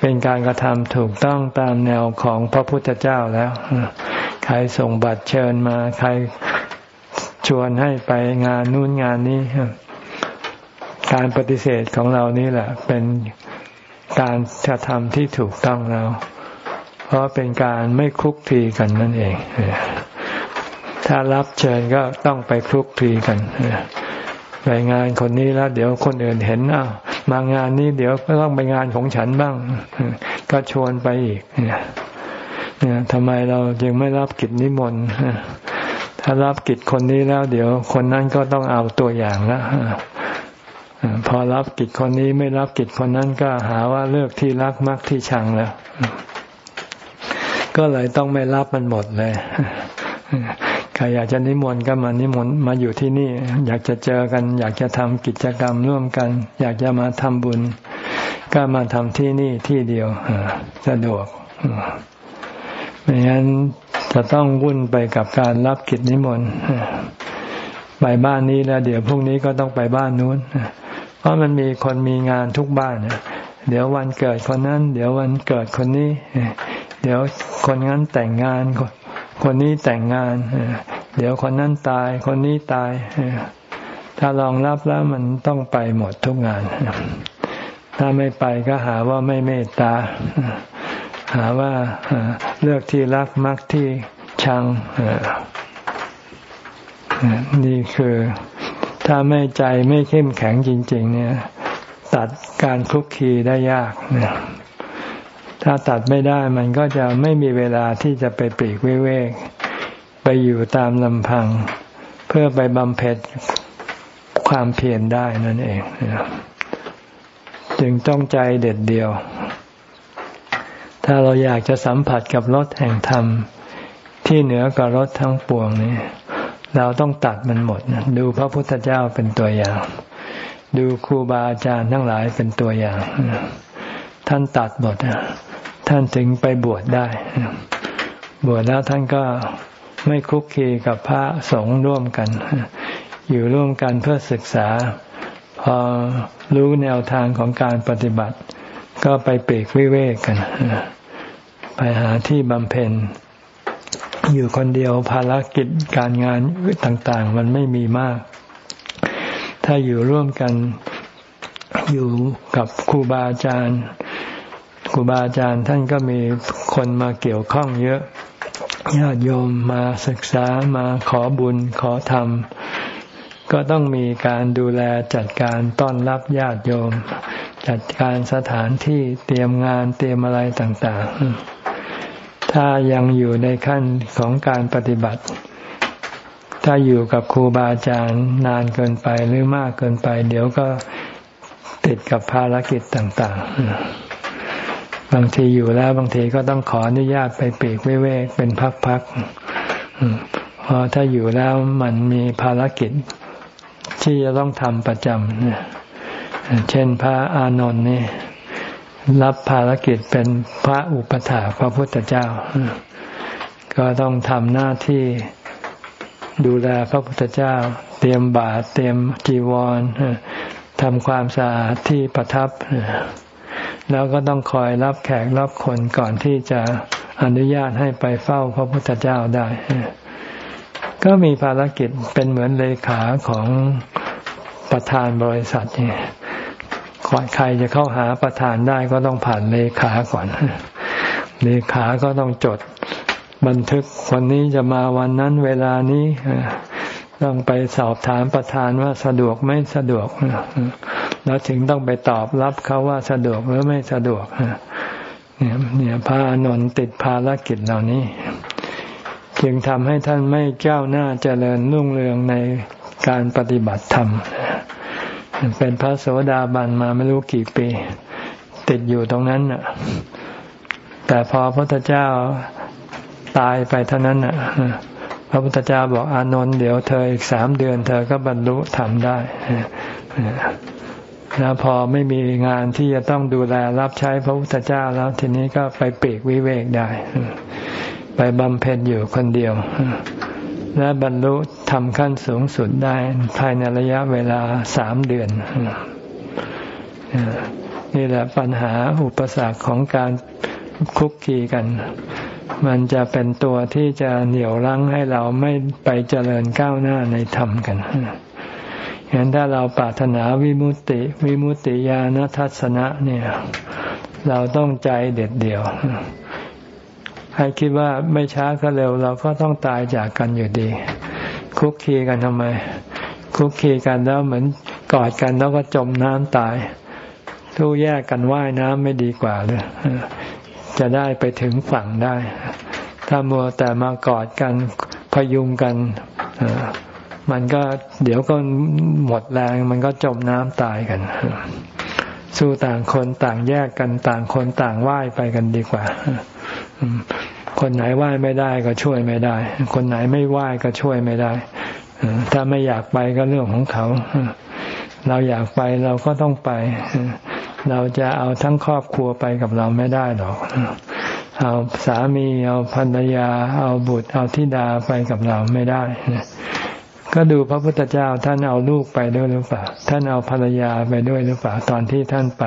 เป็นการกระทำถูกต้องตามแนวของพระพุทธเจ้าแล้วใครส่งบัตรเชิญมา ใครชวนให้ไปงานนู่นงานนี้ การปฏิเสธของเรานี่แหละ เป็นการกระทำที่ถูกต้องแล้วเพราะเป็นการไม่คลุกคลีกันนั่นเอง ถ้ารับเชิญก็ต้องไปคลุกคลีกันไปงานคนนี้แล้ว เดี๋ยวคนอื่นเห็นอ้าวมางานนี้เดี๋ยวก็ต้องไปงานของฉันบ้าง ก็ชวนไปอีกเนี่ยทำไมเราจึงไม่รับกิจนิมนต์ถ้ารับกิจคนนี้แล้ว เดี๋ยว คนนั้นก็ต้องเอาตัวอย่างแล้ว พอรับกิจคนนี้ไม่รับกิจคนนั้นก็หาว่าเลือกที่รักมักที่ชังแล้ว ก็เลยต้องไม่รับมันหมดเลยใครอยากจะนิมนต์ก็มานิมนต์มาอยู่ที่นี่ อยากจะเจอกัน อยากจะทำกิจกรรมร่วมกัน อยากจะมาทำบุญ ก็มาทำที่นี่ที่เดียวสะดวกไม่งั้นจะต้องวุ่นไปกับการรับกิจนิมนต์ ไปบ้านนี้แล้วเดี๋ยวพรุ่งนี้ก็ต้องไปบ้านนู้น เพราะมันมีคนมีงานทุกบ้านเดี๋ยววันเกิดคนนั้น เดี๋ยววันเกิดคนนี้ เดี๋ยวคนนั้นแต่งงาน คนนี้แต่งงาน เดี๋ยวคนนั้นตาย คนนี้ตาย ถ้ารองรับแล้วมันต้องไปหมดทุกงาน ถ้าไม่ไปก็หาว่าไม่เมตตา หาว่าเลือกที่รักมักที่ชัง นี่คือถ้าไม่ใจไม่เข้มแข็งจริง ๆ เนี่ย ตัดการคุกคีได้ยากเนี่ยถ้าตัดไม่ได้มันก็จะไม่มีเวลาที่จะไปปีกวิเวกไปอยู่ตามลำพัง เพื่อไปบำเพ็ญความเพียรได้นั่นเองจึงต้องใจเด็ดเดียว ถ้าเราอยากจะสัมผัสกับรถแห่งธรรม ที่เหนือกว่ารถทั้งปวงนี้ เราต้องตัดมันหมด ดูพระพุทธเจ้าเป็นตัวอย่าง ดูครูบาอาจารย์ทั้งหลายเป็นตัวอย่าง ท่านตัดหมดท่านถึงไปบวชได้ บวชแล้วท่านก็ไม่คุกคีกับพระสงฆ์ร่วมกัน อยู่ร่วมกันเพื่อศึกษา พอรู้แนวทางของการปฏิบัติ ก็ไปเปรกวิเวกกัน ไปหาที่บำเพ็ญ อยู่คนเดียวภารกิจการงานต่างๆ มันไม่มีมาก ถ้าอยู่ร่วมกันอยู่กับครูบาอาจารย์ครูบาอาจารย์ท่านก็มีคนมาเกี่ยวข้องเยอะญาติโยมมาศึกษามาขอบุญขอธรรม ก็ต้องมีการดูแลจัดการต้อนรับญาติโยม จัดการสถานที่เตรียมงานเตรียมอะไรต่าง ๆ ถ้ายังอยู่ในขั้นของการปฏิบัติ ถ้าอยู่กับครูบาอาจารย์นานเกินไปหรือมากเกินไป เดี๋ยวก็ติดกับภารกิจต่าง ๆ บางทีอยู่แล้วบางทีก็ต้องขออนุญาตไปปีกเว้กเป็นพักๆเพราะถ้าอยู่แล้วมันมีภารกิจที่จะต้องทำประจำเช่นพระอานนท์นี่ รับภารกิจเป็นพระอุปถาพระพุทธเจ้า ก็ต้องทำหน้าที่ดูแลพระพุทธเจ้า เตรียมบาตรเตรียมจีวรทำความสะอาดที่ประทับ แล้วก็ต้องคอยรับแขกรับคนก่อนที่จะอนุญาตให้ไปเฝ้าพระพุทธเจ้าได้ ก็มีภารกิจเป็นเหมือนเลขาของประธานบริษัทนี่ ใครจะเข้าหาประธานได้ก็ต้องผ่านเลขาก่อน เลขาก็ต้องจดบันทึกวันนี้จะมาวันนั้นเวลานี้ต้องไปสอบถามประธานว่าสะดวกไม่สะดวกแล้วถึงต้องไปตอบรับเขาว่าสะดวกหรือไม่สะดวกเนี่ยเนี่ยพระอนนท์ติดภารกิจเหล่านี้ จึงทำให้ท่านไม่เจ้าหน้าเจริญรุ่งเรืองในการปฏิบัติธรรม เป็นพระโสดาบันมาไม่รู้กี่ปี ติดอยู่ตรงนั้นน่ะ แต่พอพระพุทธเจ้าตายไปเท่านั้นน่ะพระพุทธเจ้าบอกอานนท์เดี๋ยวเธออีกสามเดือน เธอก็บรรลุธรรมได้แล้วพอไม่มีงานที่จะต้องดูแลรับใช้พระพุทธเจ้าแล้ว ทีนี้ก็ไปปีกวิเวกได้ ไปบำเพ็ญอยู่คนเดียว และบรรลุทำขั้นสูงสุดได้ภายในระยะเวลาสามเดือน นี่แหละปัญหาอุปสรรคของการคุกคีกัน มันจะเป็นตัวที่จะเหนี่ยวรั้งให้เราไม่ไปเจริญก้าวหน้าในธรรมกันเห็นถ้าเราปรารถนาวิมุตติ วิมุตติญาณทัศนะเนี่ย เราต้องใจเด็ดเดี่ยว ให้คิดว่าไม่ช้าก็เร็ว เราก็ต้องตายจากกันอยู่ดี คุกคีกันทำไม คุกคีกันแล้วเหมือนกอดกันแล้วก็จมน้ำตาย ทู่แยกกันว่ายน้ำไม่ดีกว่าเลยจะได้ไปถึงฝั่งได้ ถ้ามัวแต่มากอดกันพยุงกันมันก็เดี๋ยวก็หมดแรง มันก็จมน้ำตายกัน สู้ต่างคนต่างแยกกันต่างคนต่างว่ายไปกันดีกว่า คนไหนไหว้ไม่ได้ก็ช่วยไม่ได้ คนไหนไม่ไหว้ก็ช่วยไม่ได้ ถ้าไม่อยากไปก็เรื่องของเขา เราอยากไปเราก็ต้องไป เราจะเอาทั้งครอบครัวไปกับเราไม่ได้หรอก เอาสามีเอาภรรยา เอาบุตรเอาธิดาไปกับเราไม่ได้ก็ดูพระพุทธเจ้าท่านเอาลูกไปด้วยหรือเปล่า ท่านเอาภรรยาไปด้วยหรือเปล่า ตอนที่ท่านไป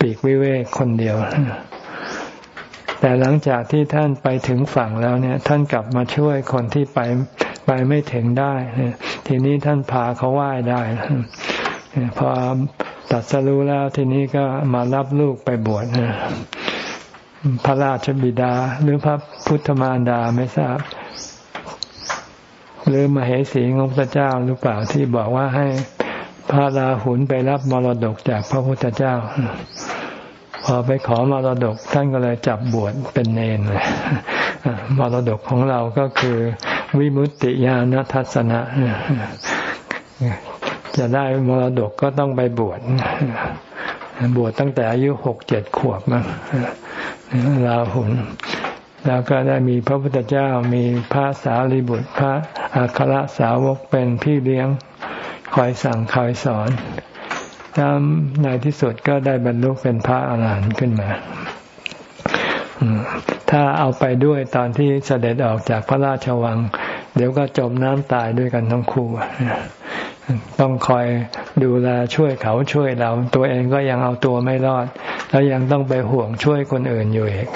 ปีกวิเวกคนเดียว แต่หลังจากที่ท่านไปถึงฝั่งแล้วเนี่ย ท่านกลับมาช่วยคนที่ไปไปไม่ถึงได้ ทีนี้ท่านพาเขาไหว้ได้พอตัดสรู้แล้วทีนี้ก็มารับลูกไปบวชพระราชบิดา หรือพระพุทธมารดาไม่ทราบ หรือมเหสีของพระเจ้าหรือเปล่าที่บอกว่าให้พระราหุลไปรับมรดกจากพระพุทธเจ้า พอไปขอมรดกท่านก็เลยจับบวชเป็นเนรเลยมรดกของเราก็คือวิมุตติญาณทัศนะจะได้มรดกก็ต้องไปบวชบวชตั้งแต่อายุหกเจ็ดขวบมั้งลาหุนแล้วก็ได้มีพระพุทธเจ้ามีพระสารีบุตร พระอัครสาวกเป็นพี่เลี้ยง คอยสั่งคอยสอน แล้วในที่สุดก็ได้บรรลุเป็นพระอาหารหันต์ขึ้นมาถ้าเอาไปด้วยตอนที่เสด็จออกจากพระราชวัง เดี๋ยวก็จมน้ำตายด้วยกันทั้งคู่ต้องคอยดูแลช่วยเขาช่วยเรา ตัวเองก็ยังเอาตัวไม่รอด แล้วยังต้องไปห่วงช่วยคนอื่นอยู่อีก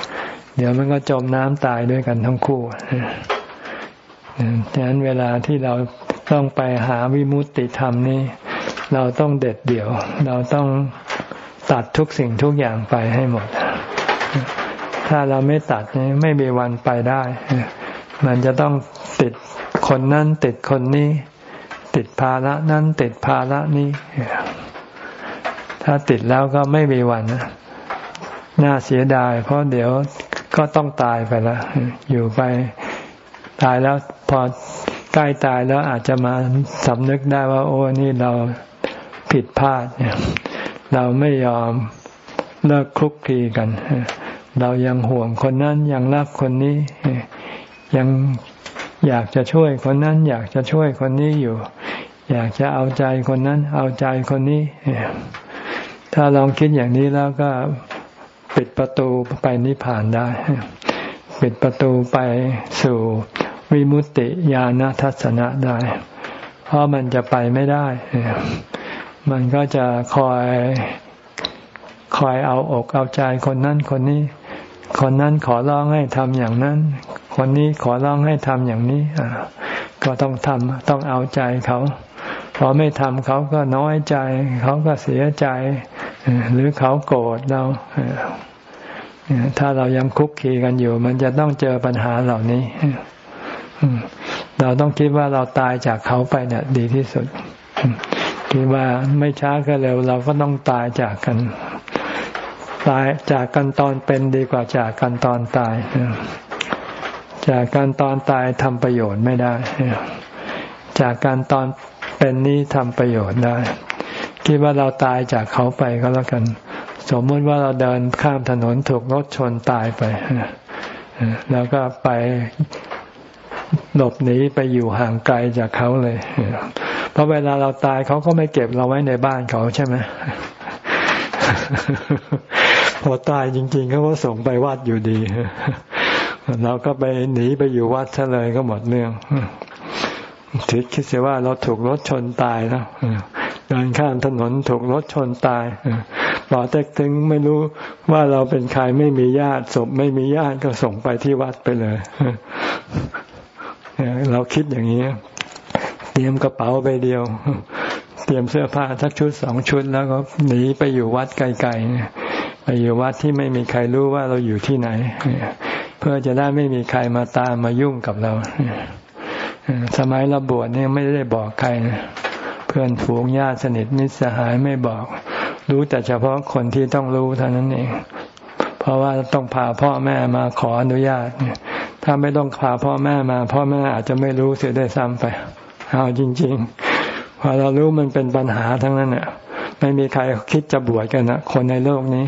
เดี๋ยวมันก็จมน้ำตายด้วยกันทั้งคู่ดังนั้นเวลาที่เราต้องไปหาวิมุตติธรรมนี่ เราต้องเด็ดเดี่ยว เราต้องตัดทุกสิ่งทุกอย่างไปให้หมด ถ้าเราไม่ตัดนี่ไม่มีวันไปได้ มันจะต้องติดคนนั้นติดคนนี้ ติดภาระนั้นติดภาระนี้ ถ้าติดแล้วก็ไม่มีวันน่าเสียดาย เพราะเดี๋ยวก็ต้องตายไปแล้วอยู่ไปตายแล้วพอใกล้ตายแล้วอาจจะมาสำนึกได้ว่า โอ้นี่เรา ผิดพลาดเนี่ยเราไม่ยอมเลิกคลุกคลีกัน เรายังห่วงคนนั้นยังรักคนนี้ ยังอยากจะช่วยคนนั้น อยากจะช่วยคนนี้อยู่ อยากจะเอาใจคนนั้น เอาใจคนนี้ ถ้าลองคิดอย่างนี้แล้วก็ปิดประตูไปนิพพานได้ ปิดประตูไปสู่วิมุตติญาณทัศนะได้ เพราะมันจะไปไม่ได้ มันก็จะคอยคอยเอาอกเอาใจคนนั้นคนนี้ คนนั้นขอร้องให้ทำอย่างนั้น คนนี้ขอร้องให้ทำอย่างนี้ก็ต้องทำต้องเอาใจเขาพอไม่ทำเขาก็น้อยใจ เขาก็เสียใจ หรือเขาโกรธเราถ้าเรายังคุกคีกันอยู่ มันจะต้องเจอปัญหาเหล่านี้เราต้องคิดว่าเราตายจากเขาไปเนี่ยดีที่สุด คิดว่าไม่ช้าก็เร็ว เราก็ต้องตายจากกัน ตายจากกันตอนเป็นดีกว่าจากกันตอนตาย จากการตอนตายทำประโยชน์ไม่ได้ จากการตอนเป็นนี้ทำประโยชน์ได้ คิดว่าเราตายจากเขาไปก็แล้วกัน สมมติว่าเราเดินข้ามถนนถูกรถชนตายไปแล้วก็ไปหลบหนีไปอยู่ห่างไกลจากเขาเลย เพราะเวลาเราตายเขาก็ไม่เก็บเราไว้ในบ้านเขาใช่ไหมพอตายจริง ๆเขาก็ส่งไปวัดอยู่ดีเราก็ไปหนีไปอยู่วัดซะเลยก็หมดเรื่องถือคิดเสียว่าเราถูกรถชนตายแล้วเดินข้ามถนนถูกรถชนตายปอเต็กตึงไม่รู้ว่าเราเป็นใครไม่มีญาติศพไม่มีญาติก็ส่งไปที่วัดไปเลยเราคิดอย่างนี้ เตรียมกระเป๋าไปเดียว เตรียมเสื้อผ้าสักชุดสองชุดแล้วก็หนีไปอยู่วัดไกลๆไปอยู่วัดที่ไม่มีใครรู้ว่าเราอยู่ที่ไหน เพื่อจะได้ไม่มีใครมาตามมายุ่งกับเราสมัยเราบวชเนี่ยไม่ได้บอกใครนะเพื่อนฝูงญาติสนิทมิตรสหายไม่บอก รู้แต่เฉพาะคนที่ต้องรู้เท่านั้นเอง เพราะว่าต้องพาพ่อแม่มาขออนุญาต ถ้าไม่ต้องพาพ่อแม่มา พ่อแม่อาจจะไม่รู้เสียได้ซ้ำไป เอาจริงๆพอเรารู้มันเป็นปัญหาทั้งนั้นเนี่ยไม่มีใครคิดจะบวชกันนะคนในโลกนี้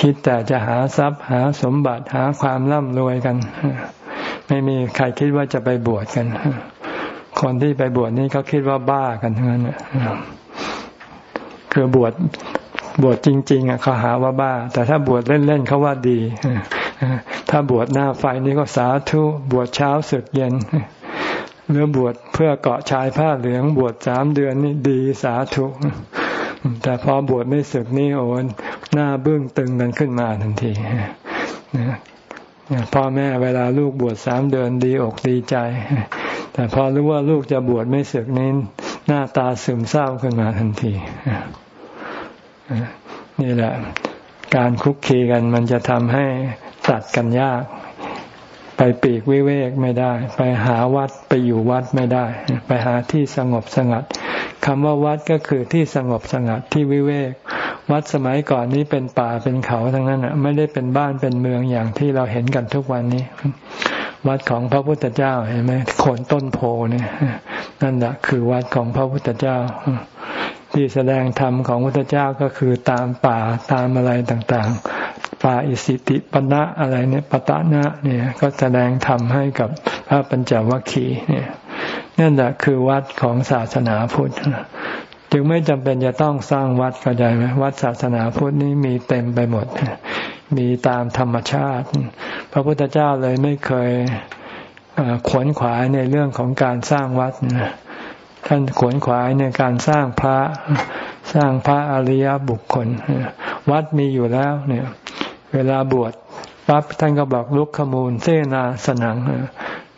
คิดแต่จะหาทรัพย์หาสมบัติหาความร่ำรวยกัน ไม่มีใครคิดว่าจะไปบวชกัน คนที่ไปบวชนี่เขาคิดว่าบ้ากันทั้งนั้นคือบวชบวชจริง ๆอะเขาหาว่าบ้า แต่ถ้าบวชเล่นๆเขาว่าดีถ้าบวชหน้าไฟนี่ก็สาธุบวชเช้าสึกเย็น หรือบวชเพื่อเกาะชายผ้าเหลืองบวชสามเดือนนี่ดีสาธุแต่พอบวชไม่สึกนี่โอนหน้าเบึ้งตึงกันขึ้นมาทันทีพ่อแม่เวลาลูกบวชสามเดือนดีอกดีใจ แต่พอรู้ว่าลูกจะบวชไม่สึกนี้หน้าตาซึมเศร้าขึ้นมาทันทีนี่แหละ การคุกคีกันมันจะทำให้ตัดกันยาก ไปปีกวิเวกไม่ได้ ไปหาวัดไปอยู่วัดไม่ได้ ไปหาที่สงบสงัดคำว่าวัดก็คือที่สงบสงัดที่วิเวก วัดสมัยก่อนนี้เป็นป่าเป็นเขาทั้งนั้นอะไม่ได้เป็นบ้านเป็นเมืองอย่างที่เราเห็นกันทุกวันนี้ วัดของพระพุทธเจ้าเห็นไหมโคนต้นโพเนี่ยนั่นแหละคือวัดของพระพุทธเจ้า ที่แสดงธรรมของพระพุทธเจ้าก็คือตามป่าตามอะไรต่าง ป่าอิสิติปณะอะไรเนี่ยปตะนะเนี่ยก็แสดงธรรมให้กับพระปัญจวัคคีย์เนี่ยนั่นแหละคือวัดของศาสนาพุทธ จึงไม่จำเป็นจะต้องสร้างวัดก็ได้ไหมวัดศาสนาพุทธนี้มีเต็มไปหมด มีตามธรรมชาติ พระพุทธเจ้าเลยไม่เคยขวนขวายในเรื่องของการสร้างวัดท่านขวนขวายในการสร้างพระสร้างพระอริยบุคคล วัดมีอยู่แล้วเนี่ย เวลาบวชปั๊บท่านก็บอกลุกขมูลเสนาสนัง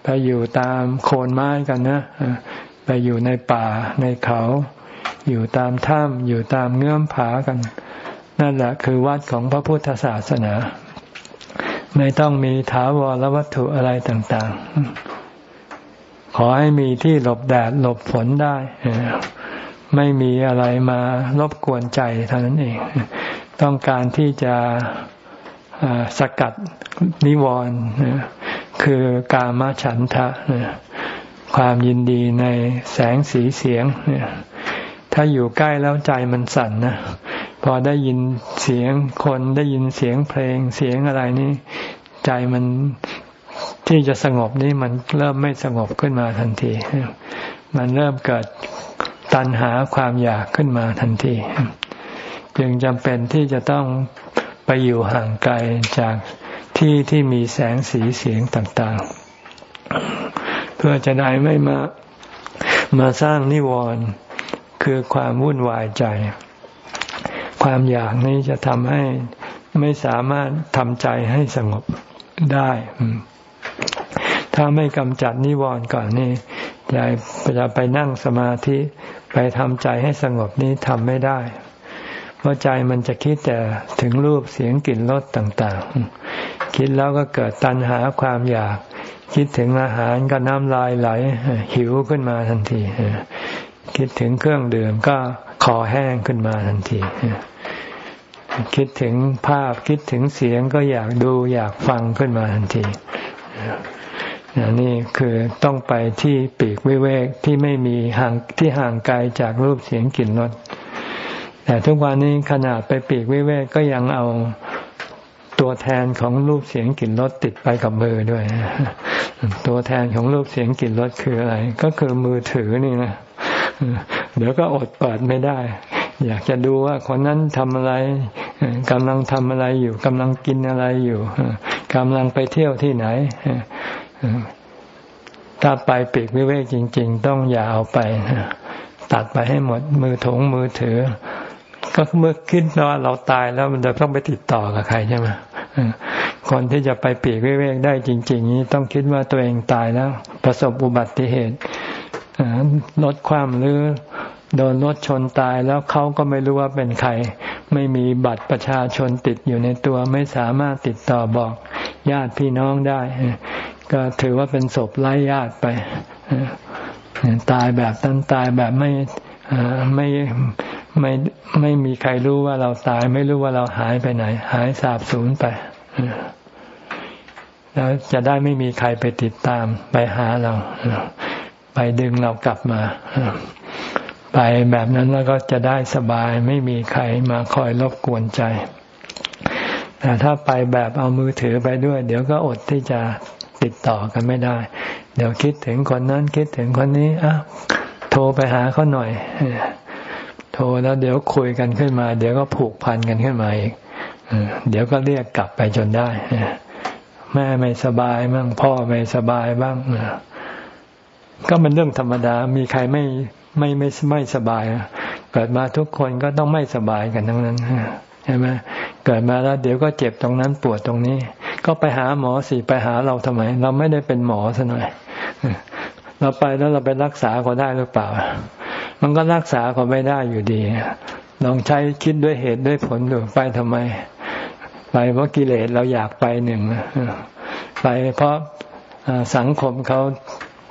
ไปอยู่ตามโคนไม้กันนะไปอยู่ในป่าในเขา อยู่ตามถ้ำอยู่ตามเงื่อมผากัน นั่นแหละคือวัดของพระพุทธศาสนา ไม่ต้องมีถาวรวัตถุอะไรต่าง ๆ ขอให้มีที่หลบแดดหลบฝนได้ ไม่มีอะไรมารบกวนใจเท่านั้นเอง ต้องการที่จะ สกัดนิวรณ์คือกามฉันทะความยินดีในแสงสีเสียงถ้าอยู่ใกล้แล้วใจมันสั่นนะพอได้ยินเสียงคนได้ยินเสียงเพลงเสียงอะไรนี่ใจมันที่จะสงบนี่มันเริ่มไม่สงบขึ้นมาทันที มันเริ่มเกิดตัณหาความอยากขึ้นมาทันที จึงจำเป็นที่จะต้อง ไปอยู่ห่างไกลจากที่ที่มีแสงสีเสียงต่างๆ เพื่อจะได้ไม่มามาสร้างนิวรณ์คือความวุ่นวายใจ ความอยากนี้จะทำให้ไม่สามารถทำใจให้สงบได้ ถ้าไม่กำจัดนิวรณ์ก่อนนี่ใจจะไปนั่งสมาธิไปทำใจให้สงบนี้ทำไม่ได้ เพราะใจมันจะคิดแต่ถึงรูปเสียงกลิ่นรสต่างๆ คิดแล้วก็เกิดตัณหาความอยาก คิดถึงอาหารก็น้ำลายไหล หิวขึ้นมาทันที คิดถึงเครื่องดื่มก็คอแห้งขึ้นมาทันที คิดถึงภาพคิดถึงเสียงก็อยากดูอยากฟังขึ้นมาทันทีนี่คือต้องไปที่ปีกวิเวกที่ไม่มีห่างที่ห่างไกลจากรูปเสียงกลิ่นรส แต่ทุกวันนี้ขนาดไปปีกวิเวกก็ยังเอาตัวแทนของรูปเสียงกลิ่นรสติดไปกับมือด้วย ตัวแทนของรูปเสียงกลิ่นรสคืออะไร ก็คือมือถือนี่นะเดี๋ยวก็อดเปิดไม่ได้ อยากจะดูว่าคนนั้นทำอะไรกำลังทำอะไรอยู่กำลังกินอะไรอยู่กำลังไปเที่ยวที่ไหนถ้าไปปีกวิเวกจริง ๆ ต้องอย่าเอาไปตัดไปให้หมดมือถงมือถือ ก็เมื่อคิดว่าเราตายแล้วมันจะต้องไปติดต่อกับใครใช่ไหมคนที่จะไปปีกเวกได้จริง ๆ นี้ต้องคิดว่าตัวเองตายแล้ว ประสบอุบัติเหตุรถความหรือโดนรถชนตายแล้วเขาก็ไม่รู้ว่าเป็นใคร ไม่มีบัตรประชาชนติดอยู่ในตัวไม่สามารถติดต่อบอกญาติพี่น้องได้ ก็ถือว่าเป็นศพไร้ญาติไปตายแบบนั้นตายแบบไม่ไม่ ไม่ไม่มีใครรู้ว่าเราตายไม่รู้ว่าเราหายไปไหน หายสาบสูญไปแล้วจะได้ไม่มีใครไปติดตามไปหาเรา ไปดึงเรากลับมา ไปแบบนั้นแล้วก็จะได้สบายไม่มีใครมาคอยรบกวนใจแต่ถ้าไปแบบเอามือถือไปด้วย เดี๋ยวก็อดที่จะติดต่อกันไม่ได้ เดี๋ยวคิดถึงคนนั้นคิดถึงคนนี้อะโทรไปหาเขาหน่อย โทรแล้วเดี๋ยวคุยกันขึ้นมา เดี๋ยวก็ผูกพันกันขึ้นมาอีกเดี๋ยวก็เรียกกลับไปจนได้แม่ไม่สบายบ้างพ่อไม่สบายบ้างก็มันเรื่องธรรมดา มีใครไม่ไม่ไม่ไม่สบายเกิดมาทุกคนก็ต้องไม่สบายกันทั้งนั้นใช่ไหมเกิดมาแล้วเดี๋ยวก็เจ็บตรงนั้นปวดตรงนี้ ก็ไปหาหมอสิไปหาเราทำไม เราไม่ได้เป็นหมอซะหน่อยเราไปแล้วเราไปรักษาเขาได้หรือเปล่า มันก็รักษาเขาไม่ได้อยู่ดี ลองใช้คิดด้วยเหตุด้วยผลดูไปทำไม ไปเพราะกิเลสเราอยากไปหนึ่งไปเพราะสังคมเขา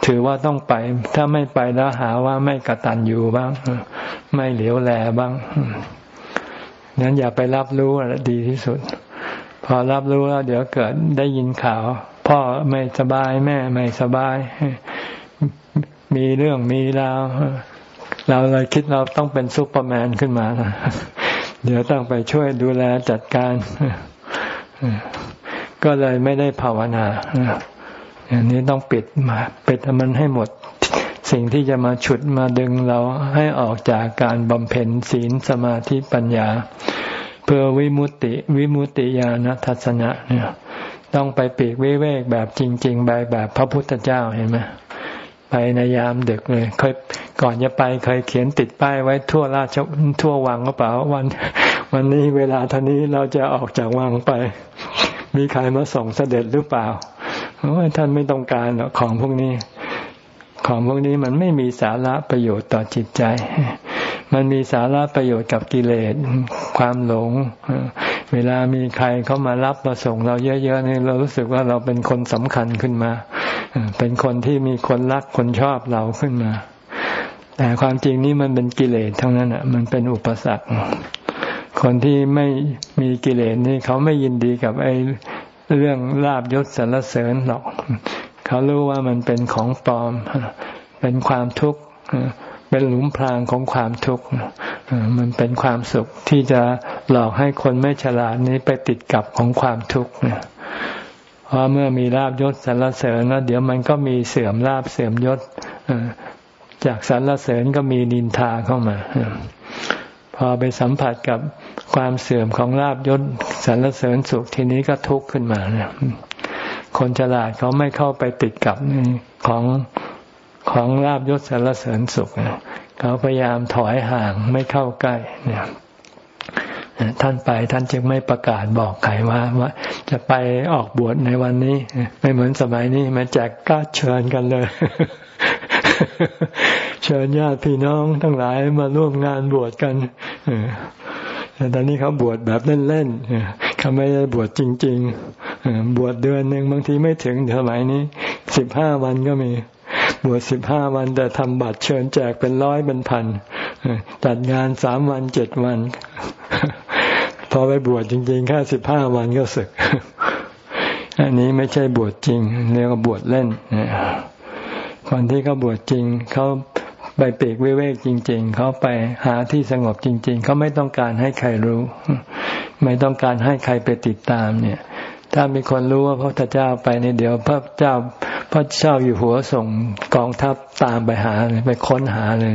ถือว่าต้องไป ถ้าไม่ไปแล้วหาว่าไม่กระตันอยู่บ้าง ไม่เหลียวแลบ้างนั้นอย่าไปรับรู้ดีที่สุด พอรับรู้แล้วเดี๋ยวเกิดได้ยินข่าว พ่อไม่สบายแม่ไม่สบาย มีเรื่องมีราว เราเลยคิดเราต้องเป็นซูเปอร์แมนขึ้นมานะเดี๋ยวต้องไปช่วยดูแลจัดการ ก็เลยไม่ได้ภาวนาอันนี้ต้องปิดมาปิดมันให้หมด สิ่งที่จะมาฉุดมาดึงเราให้ออกจากการบำเพ็ญศีลสมาธิปัญญา เพื่อวิมุตติวิมุตติญาณทัศนะเนี่ยต้องไปปีกวิเวกแบบจริง ๆ แบบแบบพระพุทธเจ้าเห็นไหม ไปในยามดึกเลยเคยก่อนจะไปเคยเขียนติดป้ายไว้ทั่วราชทั่ววังก็เปล่าวัน วันนี้เวลาเท่านี้เราจะออกจากวังไป มีใครมาส่งเสด็จหรือเปล่าท่านไม่ต้องการของพวกนี้ ของพวกนี้มันไม่มีสาระประโยชน์ต่อจิตใจ มันมีสาระประโยชน์กับกิเลสความหลง เวลามีใครเขามารับมาส่งเราเยอะๆนี่เรารู้สึกว่าเราเป็นคนสำคัญขึ้นมา เป็นคนที่มีคนรักคนชอบเราขึ้นมา แต่ความจริงนี่มันเป็นกิเลสทั้งนั้นอะ มันเป็นอุปสรรค คนที่ไม่มีกิเลสนี่เขาไม่ยินดีกับไอ้เรื่องลาบยศสรรเสริญหรอก เขารู้ว่ามันเป็นของปลอม เป็นความทุกข์ เป็นหลุมพรางของความทุกข์มันเป็นความสุขที่จะหลอกให้คนไม่ฉลาดนี้ไปติดกับของความทุกข์เพราะเมื่อมีลาบยศสรรเสริญแล้วเดี๋ยวมันก็มีเสื่อมลาบเสื่อมยศจากสรรเสริญก็มีนินทาเข้ามาพอไปสัมผัสกับความเสื่อมของลาบยศสรรเสริญสุขทีนี้ก็ทุกข์ขึ้นมาเนี่ยคนฉลาดเขาไม่เข้าไปติดกับของ ของลาบยศสรรเสริญสุข เขาพยายามถอยห่างไม่เข้าใกล้เนี่ยท่านไปท่านจึงไม่ประกาศบอกใครว่าว่า จะไปออกบวชในวันนี้ ไม่เหมือนสมัยนี้มาแจกก็เชิญกันเลย เชิญญาติพี่น้องทั้งหลายมาร่วมงานบวชกันแต่ตอนนี้เขาบวชแบบเล่นๆเขาไม่ได้บวชจริง ๆ บวชเดือนหนึ่งบางทีไม่ถึงสมัยนี้สิบห้าวันก็มี บวชสิบห้าวันแต่ทำบัตรเชิญแจกเป็นร้อยเป็นพันจัดงานสามวันเจ็ดวัน พอไปบวชจริงๆแค่สิบห้าวันก็สึก อันนี้ไม่ใช่บวชจริงเรียกว่าบวชเล่นคนที่เขาบวชจริงเขาไปเปกวิเวกจริง ๆ เขาไปหาที่สงบจริง ๆ เขาไม่ต้องการให้ใครรู้ ไม่ต้องการให้ใครไปติดตามเนี่ย ถ้ามีคนรู้ว่าพระพุทธเจ้าไปในเดี๋ยวพระเจ้า พระเจ้าอยู่หัวส่งกองทัพตามไปหาไปค้นหาเลย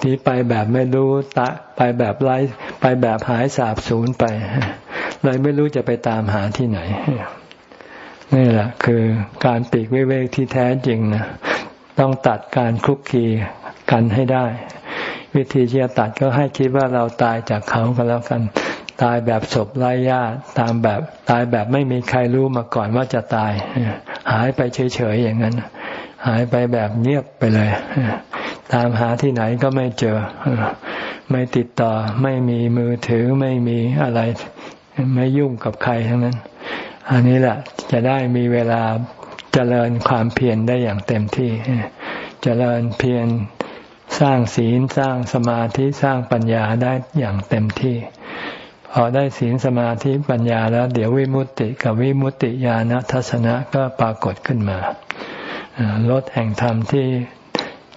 ที่ไปแบบไม่รู้ตะไปแบบไร้ไปแบบหายสาบสูญไปเลยไม่รู้จะไปตามหาที่ไหนนี่แหละคือการปีกวิเวกที่แท้จริงนะต้องตัดการคลุกคีกันให้ได้ วิธีที่จะตัดก็ให้คิดว่าเราตายจากเขาก็แล้วกัน ตายแบบศพไร้ญาติตามแบบตายแบบไม่มีใครรู้มาก่อนว่าจะตาย หายไปเฉยๆอย่างนั้น หายไปแบบเงียบไปเลย ตามหาที่ไหนก็ไม่เจอ ไม่ติดต่อไม่มีมือถือไม่มีอะไร ไม่ยุ่งกับใครทั้งนั้น อันนี้แหละจะได้มีเวลาเจริญความเพียรได้อย่างเต็มที่เจริญเพียรสร้างศีลสร้างสมาธิสร้างปัญญาได้อย่างเต็มที่ พอได้ศีลสมาธิปัญญาแล้วเดี๋ยววิมุตติกับวิมุตติญาณทัศนะก็ปรากฏขึ้นมาลดแห่งธรรมที่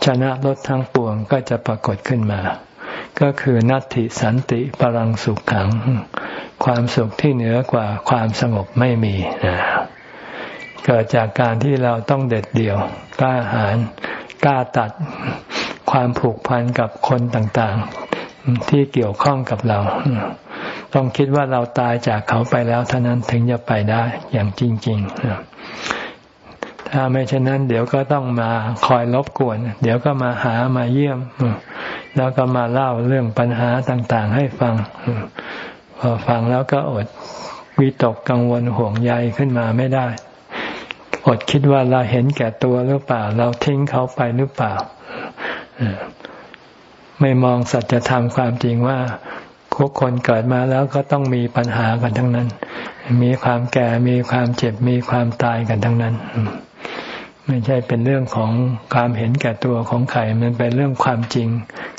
ชนะลดทั้งปวงก็จะปรากฏขึ้นมา ก็คือนัตติสันติปรังสุขขัง ความสุขที่เหนือกว่าความสงบไม่มีนะเกิดจากการที่เราต้องเด็ดเดี่ยวกล้าหาญกล้าตัดความผูกพันกับคนต่าง ที่เกี่ยวข้องกับเรา ต้องคิดว่าเราตายจากเขาไปแล้วเท่านั้นถึงจะไปได้อย่างจริงๆถ้าไม่เช่นนั้น เดี๋ยวก็ต้องมาคอยรบกวน เดี๋ยวก็มาหามาเยี่ยม แล้วก็มาเล่าเรื่องปัญหาต่างๆ ให้ฟัง พอฟังแล้วก็อดวิตกกังวลห่วงใยขึ้นมาไม่ได้ อดคิดว่าเราเห็นแก่ตัวหรือเปล่า เราทิ้งเขาไปหรือเปล่า ไม่มองสัจธรรมความจริงว่าทุกคนเกิดมาแล้วก็ต้องมีปัญหากันทั้งนั้น มีความแก่ มีความเจ็บ มีความตายกันทั้งนั้น ไม่ใช่เป็นเรื่องของความเห็นแก่ตัวของใคร มันเป็นเรื่องความจริง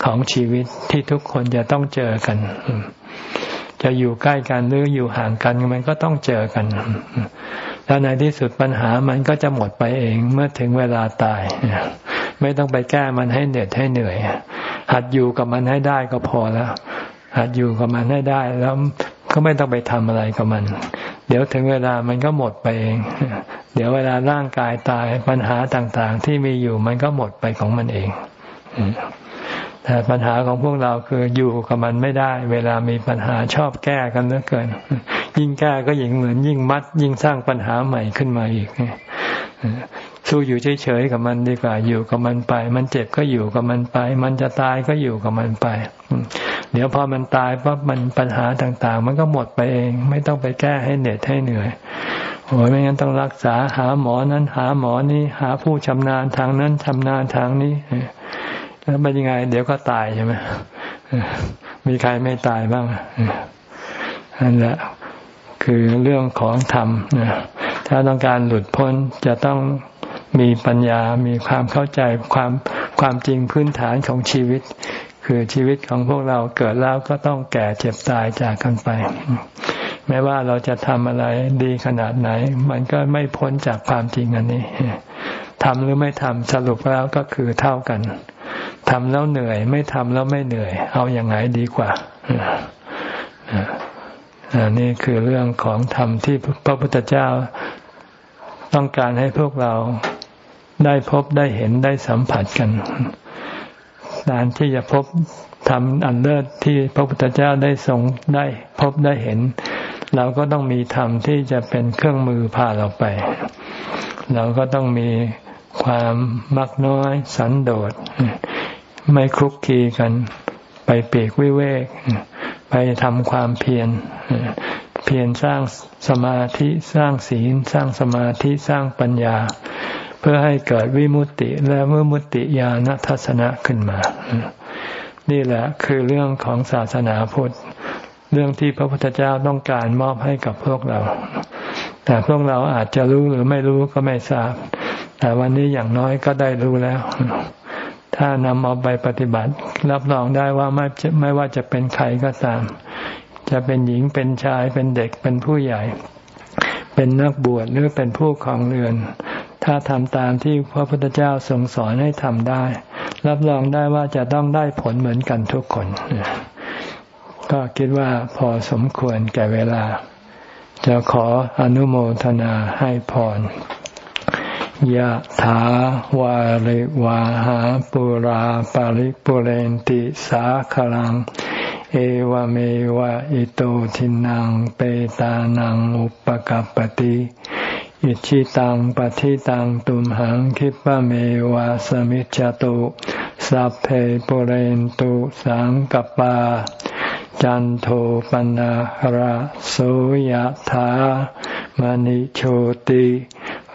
ของชีวิตที่ทุกคนจะต้องเจอกัน จะอยู่ใกล้กันหรืออยู่ห่างกันมันก็ต้องเจอกัน แล้วในที่สุดปัญหามันก็จะหมดไปเองเมื่อถึงเวลาตาย ไม่ต้องไปแก้มันให้เหนื่อยให้เหนื่อย หัดอยู่กับมันให้ได้ก็พอแล้ว หัดอยู่กับมันให้ได้แล้วก็ไม่ต้องไปทำอะไรกับมัน เดี๋ยวถึงเวลามันก็หมดไปเอง เดี๋ยวเวลาร่างกายตายปัญหาต่างๆ ที่มีอยู่มันก็หมดไปของมันเองแต่ปัญหาของพวกเราคืออยู่กับมันไม่ได้ เวลามีปัญหาชอบแก้กันเหลือเกิน ยิ่งแก้ก็ยิ่งเหมือนยิ่งมัด ยิ่งสร้างปัญหาใหม่ขึ้นมาอีก สู้อยู่เฉยๆกับมันดีกว่าอยู่กับมันไป มันเจ็บก็อยู่กับมันไป มันจะตายก็อยู่กับมันไป เดี๋ยวพอมันตายปั๊บมันปัญหาต่างๆ มันก็หมดไปเอง ไม่ต้องไปแก้ให้เหน็ดให้เหนื่อยโอ้ยไม่งั้นต้องรักษาหาหมอนั้น หาหมอนี้ หาผู้ชำนาญทางนั้นชำนาญทางนี้แล้วเป็นยังไง เดี๋ยวก็ตายใช่ไหมมีใครไม่ตายบ้างนั่นแหละคือเรื่องของธรรมถ้าต้องการหลุดพ้นจะต้อง มีปัญญา มีความเข้าใจความความจริงพื้นฐานของชีวิต คือชีวิตของพวกเราเกิดแล้วก็ต้องแก่เจ็บตายจากกันไป ไม่ว่าเราจะทำอะไรดีขนาดไหน มันก็ไม่พ้นจากความจริงอันนี้ทำหรือไม่ทำสรุปแล้วก็คือเท่ากันทำแล้วเหนื่อย ไม่ทำแล้วไม่เหนื่อย เอาอย่างไงดีกว่านี่คือเรื่องของธรรมที่พระพุทธเจ้าต้องการให้พวกเรา ได้พบได้เห็นได้สัมผัสกันการที่จะพบทำอันเลิศที่พระพุทธเจ้าได้ทรงได้พบได้เห็น เราก็ต้องมีธรรมที่จะเป็นเครื่องมือพาเราไป เราก็ต้องมีความมักน้อยสันโดษไม่คลุกคีกัน ไปเปีกวิเวก ไปทำความเพียรเพียรสร้างสมาธิสร้างศีลสร้างสมาธิสร้างปัญญา พื่อให้เกิดวิมุตติและเมื่อมุตติญาณทัศนะขึ้นมา นี่แหละคือเรื่องของศาสนาพุทธ เรื่องที่พระพุทธเจ้าต้องการมอบให้กับพวกเรา แต่พวกเราอาจจะรู้หรือไม่รู้ก็ไม่ทราบ แต่วันนี้อย่างน้อยก็ได้รู้แล้ว ถ้านำเอาไปปฏิบัติ รับรองได้ว่าไม่ไม่ว่าจะเป็นใครก็ตาม จะเป็นหญิงเป็นชายเป็นเด็กเป็นผู้ใหญ่ เป็นนักบวชหรือเป็นผู้ครองเรือน ถ้าทำตามที่พระพุทธเจ้าทรงสอนให้ทำได้ รับรองได้ว่าจะต้องได้ผลเหมือนกันทุกคน ก็คิดว่าพอสมควรแก่เวลา จะขออนุโมทนาให้พรยะถาวาริวาหาปุราปาริปุเรนติสาขลัง เอวเมวะอิโตทินังเปตานังอุปกัรปติ อิชิตังปฏิตังตุมหังคิปะเมวะสมิจจตุสัพเพปเรนตุสังกปา จันโทปนะระโสยธามณิโชติ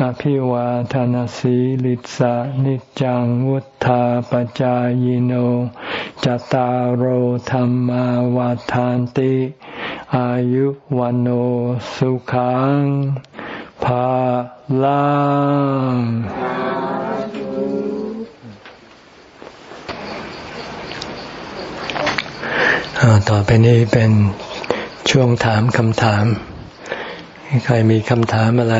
อภิวาทานสีลิสานิจังวุธาปจายโนจตารโหธรรมวาทานติ อายุวันโอสุขังภาลังต่อไปนี้เป็นช่วงถามคำถาม ใครมีคำถามอะไร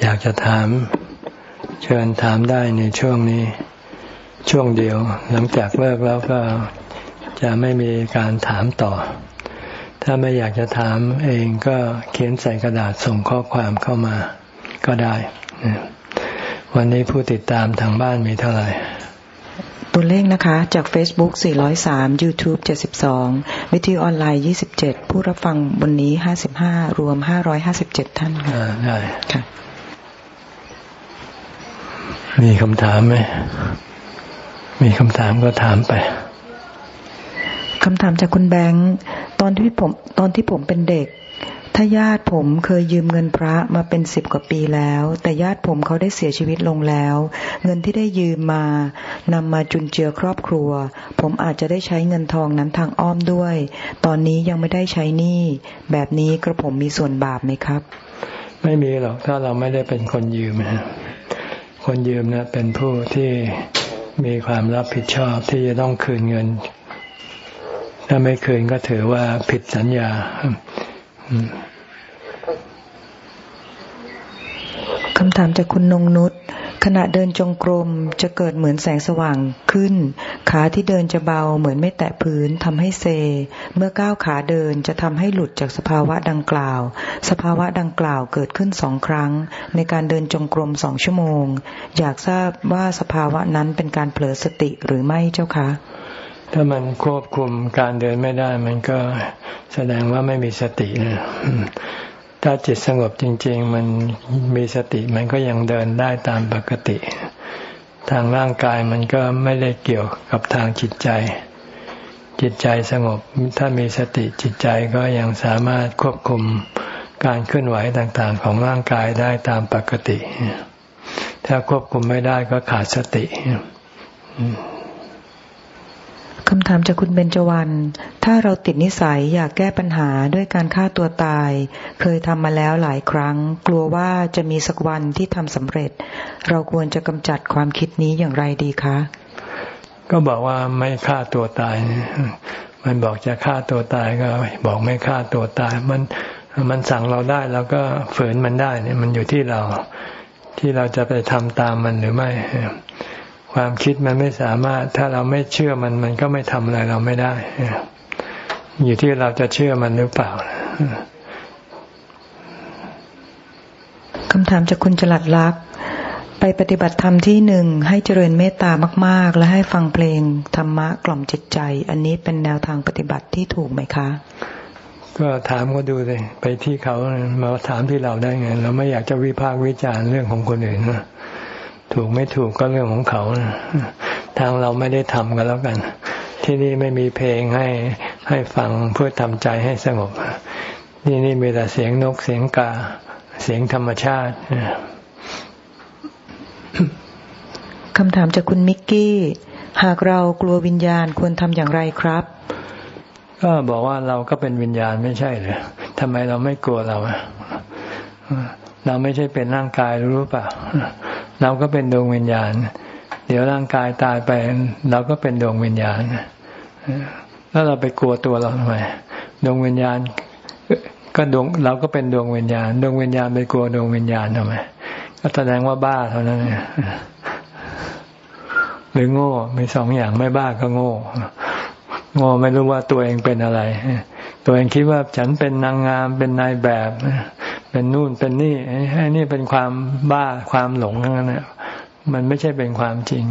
อยากจะถาม เชิญถามได้ในช่วงนี้ ช่วงเดียว หลังจากเลิกแล้วก็จะไม่มีการถามต่อ ถ้าไม่อยากจะถามเองก็เขียนใส่กระดาษส่งข้อความเข้ามาก็ได้ วันนี้ผู้ติดตามทางบ้านมีเท่าไหร่ตัวเลขนะคะจาก Facebook 403 YouTube 72 วิทยุออนไลน์ 27 ผู้รับฟังบนนี้ 55 รวม 557 ท่านค่ะได้ค่ะ มีคำถามไหม มีคำถามก็ถามไป คำถามจากคุณแบงค์ ตอนที่ผมตอนที่ผมเป็นเด็ก ถ้าญาติผมเคยยืมเงินพระมาเป็นสิบกว่าปีแล้ว แต่ญาติผมเขาได้เสียชีวิตลงแล้ว เงินที่ได้ยืมมานำมาจุนเจือครอบครัว ผมอาจจะได้ใช้เงินทองนั้นทางอ้อมด้วย ตอนนี้ยังไม่ได้ใช้หนี้ แบบนี้กระผมมีส่วนบาปไหมครับ ไม่มีหรอกถ้าเราไม่ได้เป็นคนยืมนะ คนยืมนะเป็นผู้ที่มีความรับผิดชอบที่จะต้องคืนเงิน ถ้าไม่คืนก็ถือว่าผิดสัญญา คำถามจากคุณนงนุษขณะเดินจงกรมจะเกิดเหมือนแสงสว่างขึ้น ขาที่เดินจะเบาเหมือนไม่แตะพื้นทำให้เซ เมื่อก้าวขาเดินจะทำให้หลุดจากสภาวะดังกล่าว สภาวะดังกล่าวเกิดขึ้นสองครั้ง ในการเดินจงกรมสองชั่วโมง อยากทราบว่าสภาวะนั้นเป็นการเผลอสติหรือไม่เจ้าคะ ถ้ามันควบคุมการเดินไม่ได้มันก็แสดงว่าไม่มีสตินะ ถ้าจิตสงบจริง ๆ มันมีสติมันก็ยังเดินได้ตามปกติ ทางร่างกายมันก็ไม่ได้เกี่ยวกับทางจิตใจ จิตใจสงบ ถ้ามีสติจิตใจก็ยังสามารถควบคุมการเคลื่อนไหวต่างๆ ของร่างกายได้ตามปกติ ถ้าควบคุมไม่ได้ก็ขาดสติ คำถามจากคุณเบญจวรรณ ถ้าเราติดนิสัยอยากแก้ปัญหาด้วยการฆ่าตัวตาย เคยทำมาแล้วหลายครั้ง กลัวว่าจะมีสักวันที่ทำสำเร็จ เราควรจะกำจัดความคิดนี้อย่างไรดีคะ ก็บอกว่าไม่ฆ่าตัวตาย มันบอกจะฆ่าตัวตายก็บอกไม่ฆ่าตัวตาย มันมันสั่งเราได้แล้วก็ฝืนมันได้เนี่ยมันอยู่ที่เราที่เราจะไปทำตามมันหรือไม่ ความคิดมันไม่สามารถ ถ้าเราไม่เชื่อมันมันก็ไม่ทำอะไรเราไม่ได้ อยู่ที่เราจะเชื่อมันหรือเปล่าคำถามจากคุณจลัดลักษ์ไปปฏิบัติธรรมที่หนึ่งให้เจริญเมตตามาก ๆ และให้ฟังเพลงธรรมะกล่อมจิตใจ อันนี้เป็นแนวทางปฏิบัติที่ถูกไหมคะ ก็ถามก็ดูเลยไปที่เขามาถามที่เราได้ไงเราไม่อยากจะวิพากษ์วิจารณ์เรื่องของคนอื่นนะ ถูกไม่ถูกก็เรื่องของเขา ทางเราไม่ได้ทำกันแล้วกัน ที่นี่ไม่มีเพลงให้ให้ฟังเพื่อทำใจให้สงบนี่นี่มีแต่เสียงนกเสียงกา เสียงธรรมชาติคำถามจากคุณมิกกี้ หากเรากลัววิญญาณควรทำอย่างไรครับ ก็บอกว่าเราก็เป็นวิญญาณไม่ใช่เลยทำไมเราไม่กลัวเราเราไม่ใช่เป็นร่างกายรู้ป่ะ เราก็เป็นดวงวิญญาณ เดี๋ยวร่างกายตายไป เราก็เป็นดวงวิญญาณแล้วเราไปกลัวตัวเราทำไมดวงวิญญาณ ก็ดวงเราก็เป็นดวงวิญญาณ ดวงวิญญาณไปกลัวดวงวิญญาณทำไมก็แสดงว่าบ้าเท่านั้นหรือโง่มีสองอย่างไม่บ้าก็โง่โง่ไม่รู้ว่าตัวเองเป็นอะไร ตัวเองคิดว่าฉันเป็นนางงามเป็นนายแบบ เป็นนู่นเป็นนี่ไอ้นี่เป็นความบ้าความหลงทั้งนั้นนะมันไม่ใช่เป็นความจริง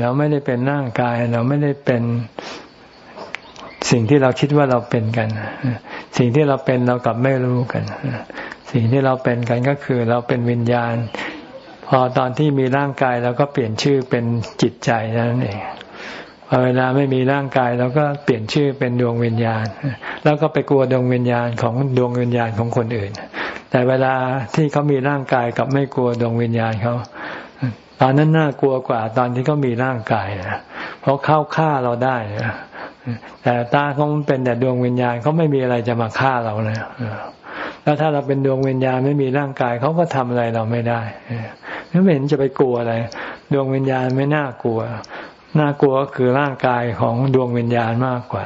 เราไม่ได้เป็นร่างกาย เราไม่ได้เป็นสิ่งที่เราคิดว่าเราเป็นกัน สิ่งที่เราเป็นเรากลับไม่รู้กัน สิ่งที่เราเป็นกันก็คือเราเป็นวิญญาณ พอตอนที่มีร่างกายเราก็เปลี่ยนชื่อเป็นจิตใจนั่นเอง พอเวลาไม่มีร่างกายเราก็เปลี่ยนชื่อเป็นดวงวิญญาณ แล้วก็ไปกลัวดวงวิญญาณของดวงวิญญาณของคนอื่น แต่เวลาที่เขามีร่างกายกับไม่กลัวดวงวิญญาณเขาตอนนั้นน่ากลัวกว่าตอนที่เขามีร่างกายนะเพราะเข้าฆ่าเราได้นะแต่ตาเขาเป็นแต่ดวงวิญญาณเขาไม่มีอะไรจะมาฆ่าเรานะแล้วถ้าเราเป็นดวงวิญญาณไม่มีร่างกายเขาก็ทำอะไรเราไม่ได้ไม่เห็นจะไปกลัวอะไร ดวงวิญญาณไม่น่ากลัว น่ากลัวก็คือร่างกายของดวงวิญญาณมากกว่า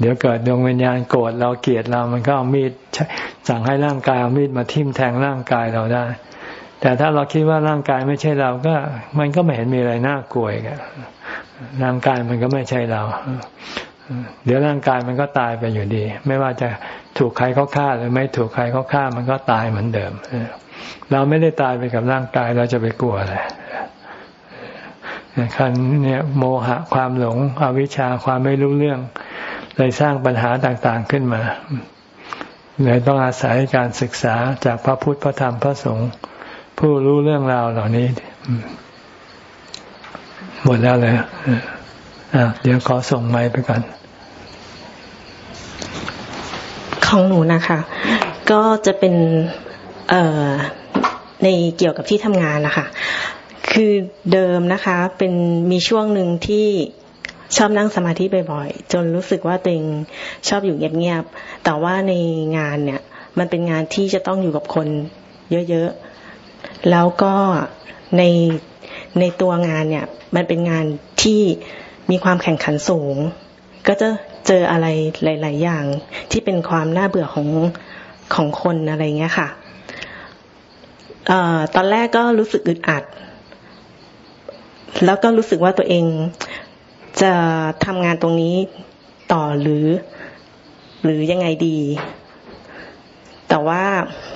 เดี๋ยวเกิดดวงวิญญาณโกรธเราเกลียดเรามันก็เอามีดสั่งให้ร่างกายเอามีดมาทิ่มแทงร่างกายเราได้ แต่ถ้าเราคิดว่าร่างกายไม่ใช่เราก็ มันก็ไม่เห็นมีอะไรน่ากลัวกันร่างกายมันก็ไม่ใช่เรา เดี๋ยวร่างกายมันก็ตายไปอยู่ดี ไม่ว่าจะถูกใครเขาฆ่าหรือไม่ถูกใครเขาฆ่ามันก็ตายเหมือนเดิมเราไม่ได้ตายไปกับร่างกายเราจะไปกลัวอะไร คันเนี่ยโมหะความหลงอวิชชาความไม่รู้เรื่อง เลยสร้างปัญหาต่างๆขึ้นมาเลยต้องอาศัยการศึกษาจากพระพุทธพระธรรมพระสงฆ์ผู้รู้เรื่องราวเหล่านี้ หมดแล้วเลยอะเดี๋ยวขอส่งไม้ไปก่อนของหนูนะคะ ก็จะเป็นเอ่อในเกี่ยวกับที่ทำงานนะคะ คือเดิมนะคะ เป็นมีช่วงหนึ่งที่ชอบนั่งสมาธิบ่อยๆ จนรู้สึกว่าตัวเองชอบอยู่เงียบๆ แต่ว่าในงานเนี่ย มันเป็นงานที่จะต้องอยู่กับคนเยอะๆ แล้วก็ในในตัวงานเนี่ย มันเป็นงานที่มีความแข่งขันสูง ก็จะเจออะไรหลาย ๆ อย่างที่เป็นความน่าเบื่อของของคนอะไรเงี้ยค่ะอตอนแรกก็รู้สึกอึดอัด แล้วก็รู้สึกว่าตัวเองจะทำงานตรงนี้ต่อหรือ หรือยังไงดี แต่ว่า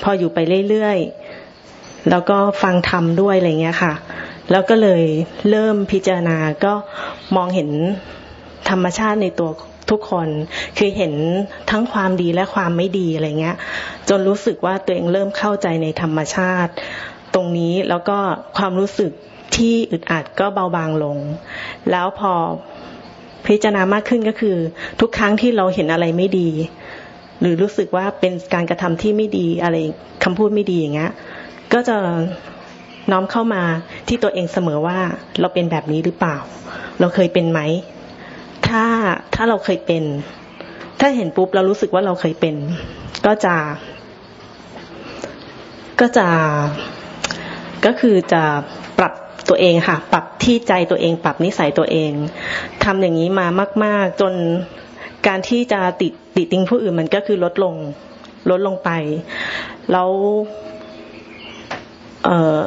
พออยู่ไปเรื่อยๆ แล้วก็ฟังทำด้วยอะไรเงี้ยค่ะ แล้วก็เลยเริ่มพิจารณาก็มองเห็นธรรมชาติในตัวทุกคนคือเห็นทั้งความดีและความไม่ดีอะไรเงี้ย จนรู้สึกว่าตัวเองเริ่มเข้าใจในธรรมชาติ ตรงนี้แล้วก็ความรู้สึก ที่อึดอัดก็เบาบางลง แล้วพอพิจารณามากขึ้นก็คือ ทุกครั้งที่เราเห็นอะไรไม่ดี หรือรู้สึกว่าเป็นการกระทำที่ไม่ดีอะไรคำพูดไม่ดีอย่างเงี้ยก็จะน้อมเข้ามาที่ตัวเองเสมอว่าเราเป็นแบบนี้หรือเปล่า เราเคยเป็นไหม ถ้าถ้าเราเคยเป็น ถ้าเห็นปุ๊บเรารู้สึกว่าเราเคยเป็น ก็จะ ก็จะ ก็คือจะ ตัวเองค่ะ ปรับที่ใจตัวเอง ปรับนิสัยตัวเองทำอย่างนี้มามาก ๆ จนการที่จะติดติดติงผู้อื่นมันก็คือลดลง ลดลงไป แล้วเออ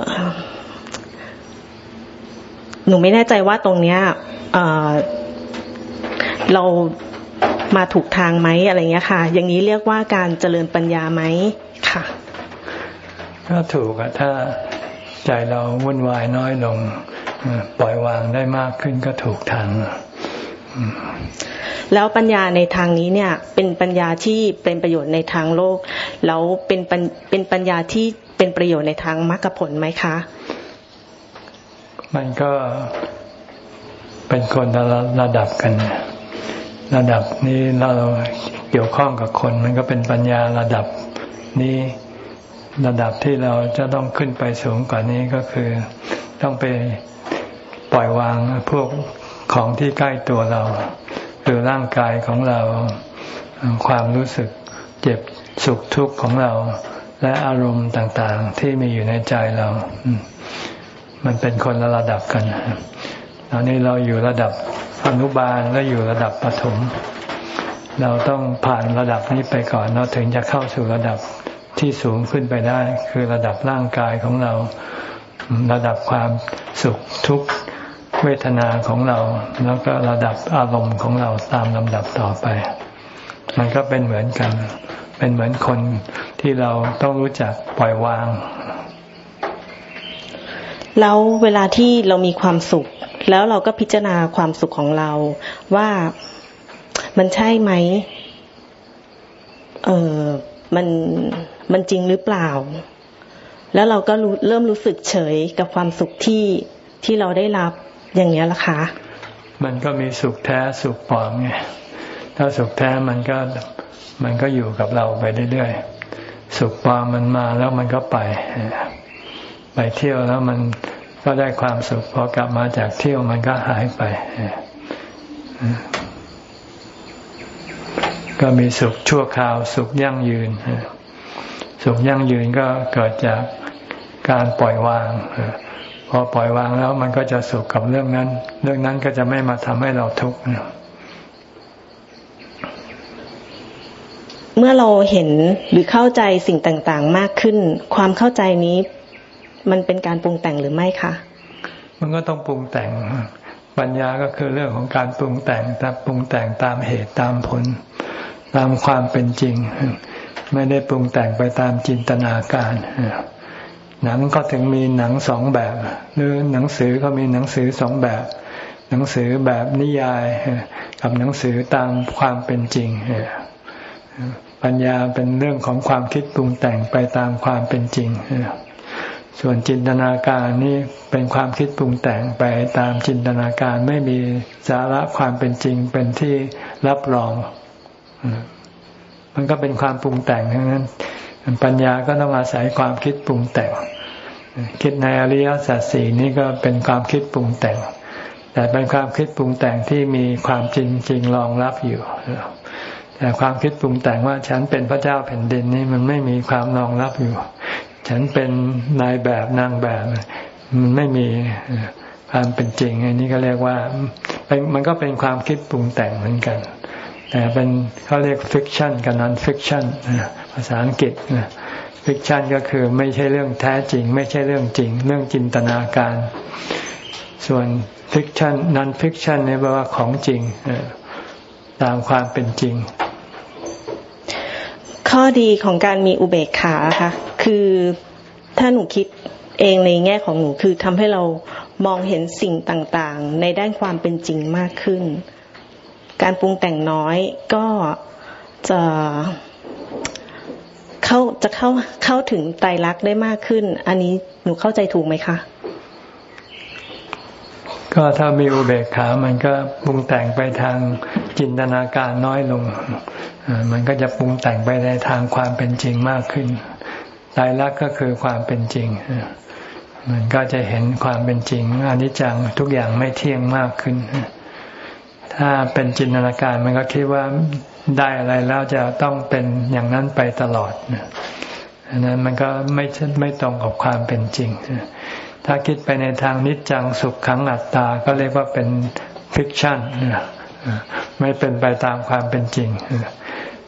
หนูไม่แน่ใจว่าตรงเนี้ยเออเรามาถูกทางไหมอะไรเงี้ยค่ะ อย่างนี้เรียกว่าการเจริญปัญญาไหมค่ะ ก็ถูกอะถ้า ใจเราวุ่นวายน้อยลง ปล่อยวางได้มากขึ้นก็ถูกทางแล้วปัญญาในทางนี้เนี่ย เป็นปัญญาที่เป็นประโยชน์ในทางโลก แล้วเป็นเป็นปัญญาที่เป็นประโยชน์ในทางมรรคผลไหมคะ มันก็เป็นคนละระดับกัน ระดับนี้เราเกี่ยวข้องกับคน มันก็เป็นปัญญาระดับนี้ ระดับที่เราจะต้องขึ้นไปสูงกว่านี้ก็คือ ต้องไปปล่อยวางพวกของที่ใกล้ตัวเราคือร่างกายของเราความรู้สึกเจ็บสุขทุกข์ของเรา และอารมณ์ต่างๆ ที่มีอยู่ในใจเรา มันเป็นคนละระดับกันตอนนี้เราอยู่ระดับอนุบาลและอยู่ระดับปฐมเราต้องผ่านระดับนี้ไปก่อน เราถึงจะเข้าสู่ระดับ ที่สูงขึ้นไปได้ คือระดับร่างกายของเรา ระดับความสุขทุกข์เวทนาของเรา แล้วก็ระดับอารมณ์ของเราตามลำดับต่อไป มันก็เป็นเหมือนกัน เป็นเหมือนคนที่เราต้องรู้จักปล่อยวาง แล้วเวลาที่เรามีความสุข แล้วเราก็พิจารณาความสุขของเรา ว่ามันใช่ไหม เออมัน มันจริงหรือเปล่า แล้วเราก็เริ่มรู้สึกเฉยกับความสุขที่ที่เราได้รับอย่างนี้ละคะมันก็มีสุขแท้สุขปลอมไงถ้าสุขแท้มันก็มันก็อยู่กับเราไปเรื่อยๆสุขปลอมมันมาแล้วมันก็ไป ไปเที่ยวแล้วมันก็ได้ความสุขพอกลับมาจากเที่ยวมันก็หายไปก็มีสุขชั่วคราวสุขยั่งยืน สุขยั่งยืนก็เกิดจากการปล่อยวาง พอปล่อยวางแล้วมันก็จะสุขกับเรื่องนั้น เรื่องนั้นก็จะไม่มาทำให้เราทุกข์เมื่อเราเห็นหรือเข้าใจสิ่งต่างๆ มากขึ้น ความเข้าใจนี้มันเป็นการปรุงแต่งหรือไม่คะมันก็ต้องปรุงแต่งปัญญาก็คือเรื่องของการปรุงแต่งแต่ปรุงแต่งตามเหตุตามผล ตามความเป็นจริง ไม่ได้ปรุงแต่งไปตามจินตนาการหนังก็ถึงมีหนังสองแบบ หรือหนังสือก็มีหนังสือสองแบบ หนังสือแบบนิยาย กับหนังสือตามความเป็นจริงปัญญาเป็นเรื่องของความคิดปรุงแต่งไปตามความเป็นจริงส่วนจินตนาการนี่เป็นความคิดปรุงแต่งไปตามจินตนาการไม่มีสาระความเป็นจริงเป็นที่รับรอง มันก็เป็นความปรุงแต่งทั้งนั้น ปัญญาก็ต้องอาศัยความคิดปรุงแต่ง คิดในอริยสัจสี่นี่ก็เป็นความคิดปรุงแต่ง แต่เป็นความคิดปรุงแต่งที่มีความจริงจริงรองรับอยู่ แต่ความคิดปรุงแต่งว่าฉันเป็นพระเจ้าแผ่นดินนี่มันไม่มีความรองรับอยู่ ฉันเป็นนายแบบนางแบบมันไม่มีความเป็นจริงอันนี้ก็เรียกว่ามันก็เป็นความคิดปรุงแต่งเหมือนกัน แต่เป็นเขาเรียก fiction กับ nonfiction ภาษาอังกฤษ fiction ก็คือไม่ใช่เรื่องแท้จริง ไม่ใช่เรื่องจริง เรื่องจินตนาการ ส่วน fiction nonfiction นี่แปลว่าของจริงตามความเป็นจริง ข้อดีของการมีอุเบกขาค่ะคือถ้าหนูคิดเองในแง่ของหนูคือทำให้เรามองเห็นสิ่งต่างๆ ในด้านความเป็นจริงมากขึ้น การปรุงแต่งน้อยก็จะเข้าจะเข้าเข้าถึงไตรลักษณ์ได้มากขึ้น อันนี้หนูเข้าใจถูกไหมคะก็ถ้ามีอุเบกขา มันก็ปรุงแต่งไปทางจินตนาการน้อยลง มันก็จะปรุงแต่งไปในทางความเป็นจริงมากขึ้นตายรักก็คือความเป็นจริง มันก็จะเห็นความเป็นจริงอนิจจังทุกอย่างไม่เที่ยงมากขึ้น ถ้าเป็นจินตนาการมันก็คิดว่าได้อะไรแล้วจะต้องเป็นอย่างนั้นไปตลอดอันนั้นมันก็ไม่ไม่ตรงกับความเป็นจริง ถ้าคิดไปในทางนิจจังสุขขังอัตตา ก็เรียกว่าเป็นฟิกชันไม่เป็นไปตามความเป็นจริง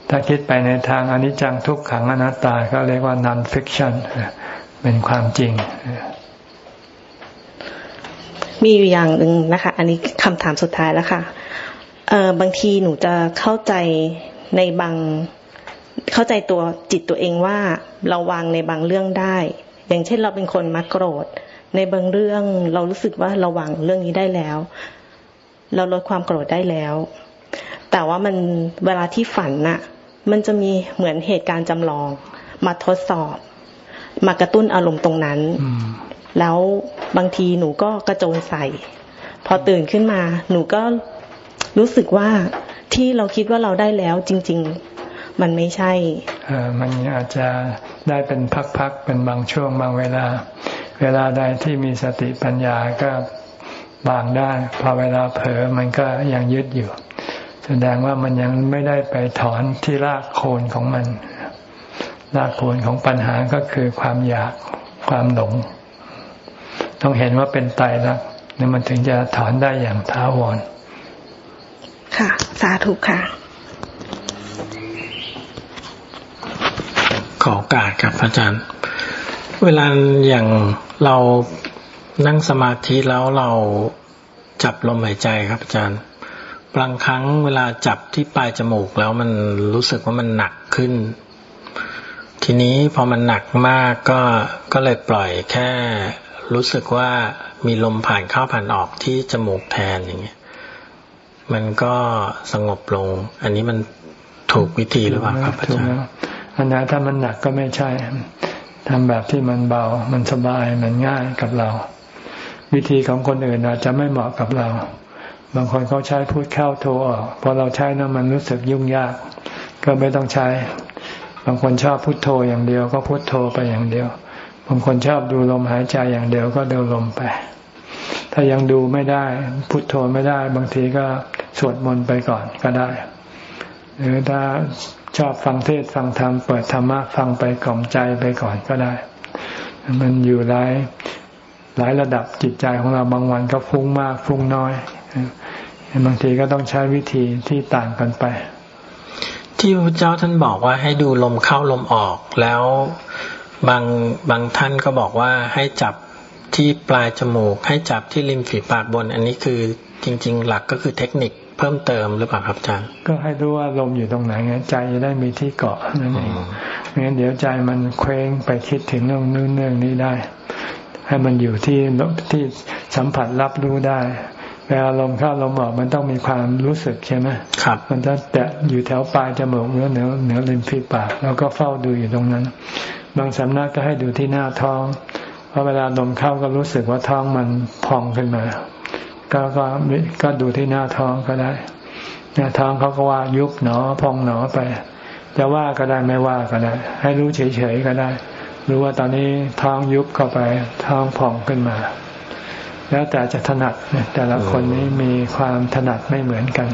ถ้าคิดไปในทางอนิจจังทุกขังอนัตตา ก็เรียกว่า non fiction เป็นความจริง มีอยู่อย่างหนึ่งนะคะ อันนี้คำถามสุดท้ายแล้วค่ะเออบางทีหนูจะเข้าใจในบางเข้าใจตัวจิตตัวเองว่าเราวางในบางเรื่องได้ อย่างเช่นเราเป็นคนมักโกรธ ในบางเรื่องเรารู้สึกว่าเราวางเรื่องนี้ได้แล้ว เราลดความโกรธได้แล้ว แต่ว่ามันเวลาที่ฝันน่ะ มันจะมีเหมือนเหตุการณ์จำลอง มาทดสอบ มากระตุ้นอารมณ์ตรงนั้น แล้วบางทีหนูก็กระโจนใส่ พอตื่นขึ้นมา หนูก็รู้สึกว่าที่เราคิดว่าเราได้แล้วจริง ๆ มันไม่ใช่เออมันอาจจะได้เป็นพักๆ เป็นบางช่วงบางเวลา เวลาใดที่มีสติปัญญาก็บางได้ พอเวลาเผลอมันก็ยังยึดอยู่ แสดงว่ามันยังไม่ได้ไปถอนที่รากโคนของมัน รากโคนของปัญหาก็คือความอยากความหลง ต้องเห็นว่าเป็นไตรลักษณ์นี่มันถึงจะถอนได้อย่างท้าวร ค่ะ สาธุค่ะ ขอโอกาสครับอาจารย์ เวลาอย่างเรานั่งสมาธิแล้วเราจับลมหายใจครับอาจารย์ บางครั้งเวลาจับที่ปลายจมูกแล้วมันรู้สึกว่ามันหนักขึ้น ทีนี้พอมันหนักมากก็ก็เลยปล่อยแค่ รู้สึกว่ามีลมผ่านเข้าผ่านออกที่จมูกแทนอย่างเงี้ยมันก็สงบลง อันนี้มันถูกวิธีหรือเปล่าครับอาจารย์อันนั้นถ้ามันหนักก็ไม่ใช่ทำแบบที่มันเบา มันสบาย มันง่ายกับเรา วิธีของคนอื่นอาจจะไม่เหมาะกับเรา บางคนเขาใช้พูดเข้าโทรออก พอเราใช้นั้นมันรู้สึกยุ่งยาก ก็ไม่ต้องใช้ บางคนชอบพุทโธอย่างเดียว ก็พุทโธไปอย่างเดียว บางคนชอบดูลมหายใจอย่างเดียวก็เดูลมไป ถ้ายังดูไม่ได้ พุทโธไม่ได้ บางทีก็สวดมนต์ไปก่อนก็ได้ หรือถ้าชอบฟังเทศฟังธรรมเปิดธรรมะฟังไปกล่อมใจไปก่อนก็ได้ มันอยู่หลายหลายระดับจิตใจของเราบางวันก็ฟุ้งมากฟุ้งน้อยบางทีก็ต้องใช้วิธีที่ต่างกันไป ที่พระเจ้าท่านบอกว่าให้ดูลมเข้าลมออกแล้ว บางบางท่านก็บอกว่าให้จับที่ปลายจมูก ให้จับที่ริมฝีปากบน อันนี้คือจริง ๆ หลักก็คือเทคนิคเพิ่มเติมหรือเปล่าครับอาจารย์ก็ให้รู้ว่าลมอยู่ตรงไหนไงใจจะได้มีที่เกาะนั่นเองไม่งั้นเดี๋ยวใจมันเคว้งไปคิดถึงเรื่องนู้นเรื่องนี้ได้ ให้มันอยู่ที่ที่สัมผัสรับรู้ได้เวลาลมเข้าลมออกมันต้องมีความรู้สึกใช่ไหมครับ มันจะแตะอยู่แถวปลายจมูกเนื้อเหนือเหนือริมฝีปาก แล้วก็เฝ้าดูอยู่ตรงนั้นบางสำนักก็ให้ดูที่หน้าท้อง เพราะเวลาลมเข้าก็รู้สึกว่าท้องมันพองขึ้นมา ก็ก็ก็ดูที่หน้าท้องก็ได้หน้าท้องเขาก็ว่ายุบหนอพองหนอไป จะว่าก็ได้ไม่ว่าก็ได้ ให้รู้เฉยๆก็ได้ รู้ว่าตอนนี้ท้องยุบเข้าไป ท้องพองขึ้นมา แล้วแต่จะถนัดแต่ละคนนี้มีความถนัดไม่เหมือนกัน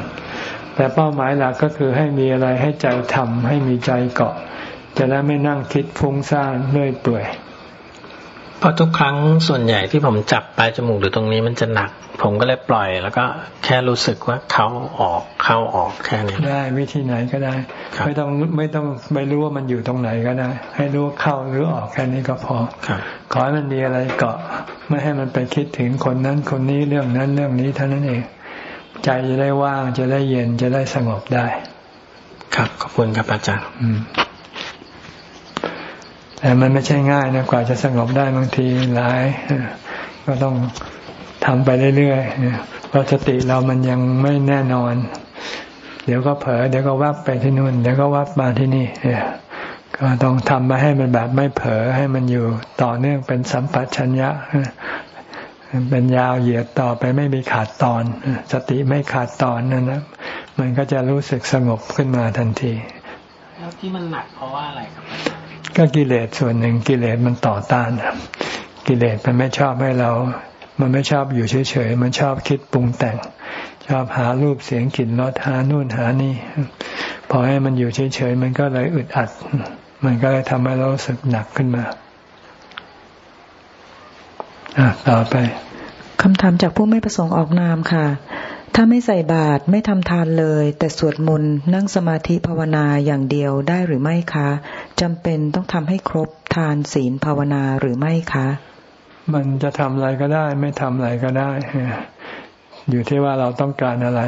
แต่เป้าหมายหลักก็คือให้มีอะไรให้ใจทำให้มีใจเกาะ จะได้ไม่นั่งคิดฟุ้งซ่านเรื่อยเปื่อยเพราะทุกครั้งส่วนใหญ่ที่ผมจับปลายจมูกหรือตรงนี้มันจะหนัก ผมก็เลยปล่อย แล้วก็แค่รู้สึกว่าเขาออกเข้าออกแค่นี้ได้วิธีไหนก็ได้ ไม่ต้องไม่ต้องไม่รู้ว่ามันอยู่ตรงไหนก็ได้ ให้รู้เข้าหรือออกแค่นี้ก็พอขอให้มันมีอะไรเกาะ ไม่ให้มันไปคิดถึงคนนั้นคนนี้เรื่องนั้นเรื่องนี้เท่านั้นเองใจจะได้ว่างจะได้เย็นจะได้สงบได้ ครับขอบคุณครับอาจารย์ แต่มันไม่ใช่ง่ายนะกว่าจะสงบได้บางทีหลาย ก็ต้องทำไปเรื่อยๆเพราะสติเรามันยังไม่แน่นอน เดี๋ยวก็เผลอเดี๋ยวก็วับไปที่นู่น เดี๋ยวก็วับมาที่นี่ก็ต้องทำมาให้มันแบบไม่เผลอให้มันอยู่ต่อเนื่องเป็นสัมปชัญญะเป็นยาวเหยียดต่อไปไม่มีขาดตอน สติไม่ขาดตอนนั่นนะมันก็จะรู้สึกสงบขึ้นมาทันที แล้วที่มันหนักเพราะว่าอะไรครับ ก็กิเลสส่วนหนึ่งกิเลสมันต่อต้าน กิเลสมันไม่ชอบให้เรา มันไม่ชอบอยู่เฉยๆ มันชอบคิดปรุงแต่ง ชอบหารูปเสียงกลิ่นรสหานู่นหานี่ พอให้มันอยู่เฉยๆ มันก็เลยอึดอัด มันก็เลยทำให้เราสึกหนักขึ้นมาอะต่อไปคำถามจากผู้ไม่ประสงค์ออกนามค่ะ ถ้าไม่ใส่บาตรไม่ทำทานเลย แต่สวดมนต์นั่งสมาธิภาวนาอย่างเดียวได้หรือไม่คะจำเป็นต้องทำให้ครบทานศีลภาวนาหรือไม่คะ มันจะทำอะไรก็ได้ ไม่ทำอะไรก็ได้ อยู่ที่ว่าเราต้องการอะไร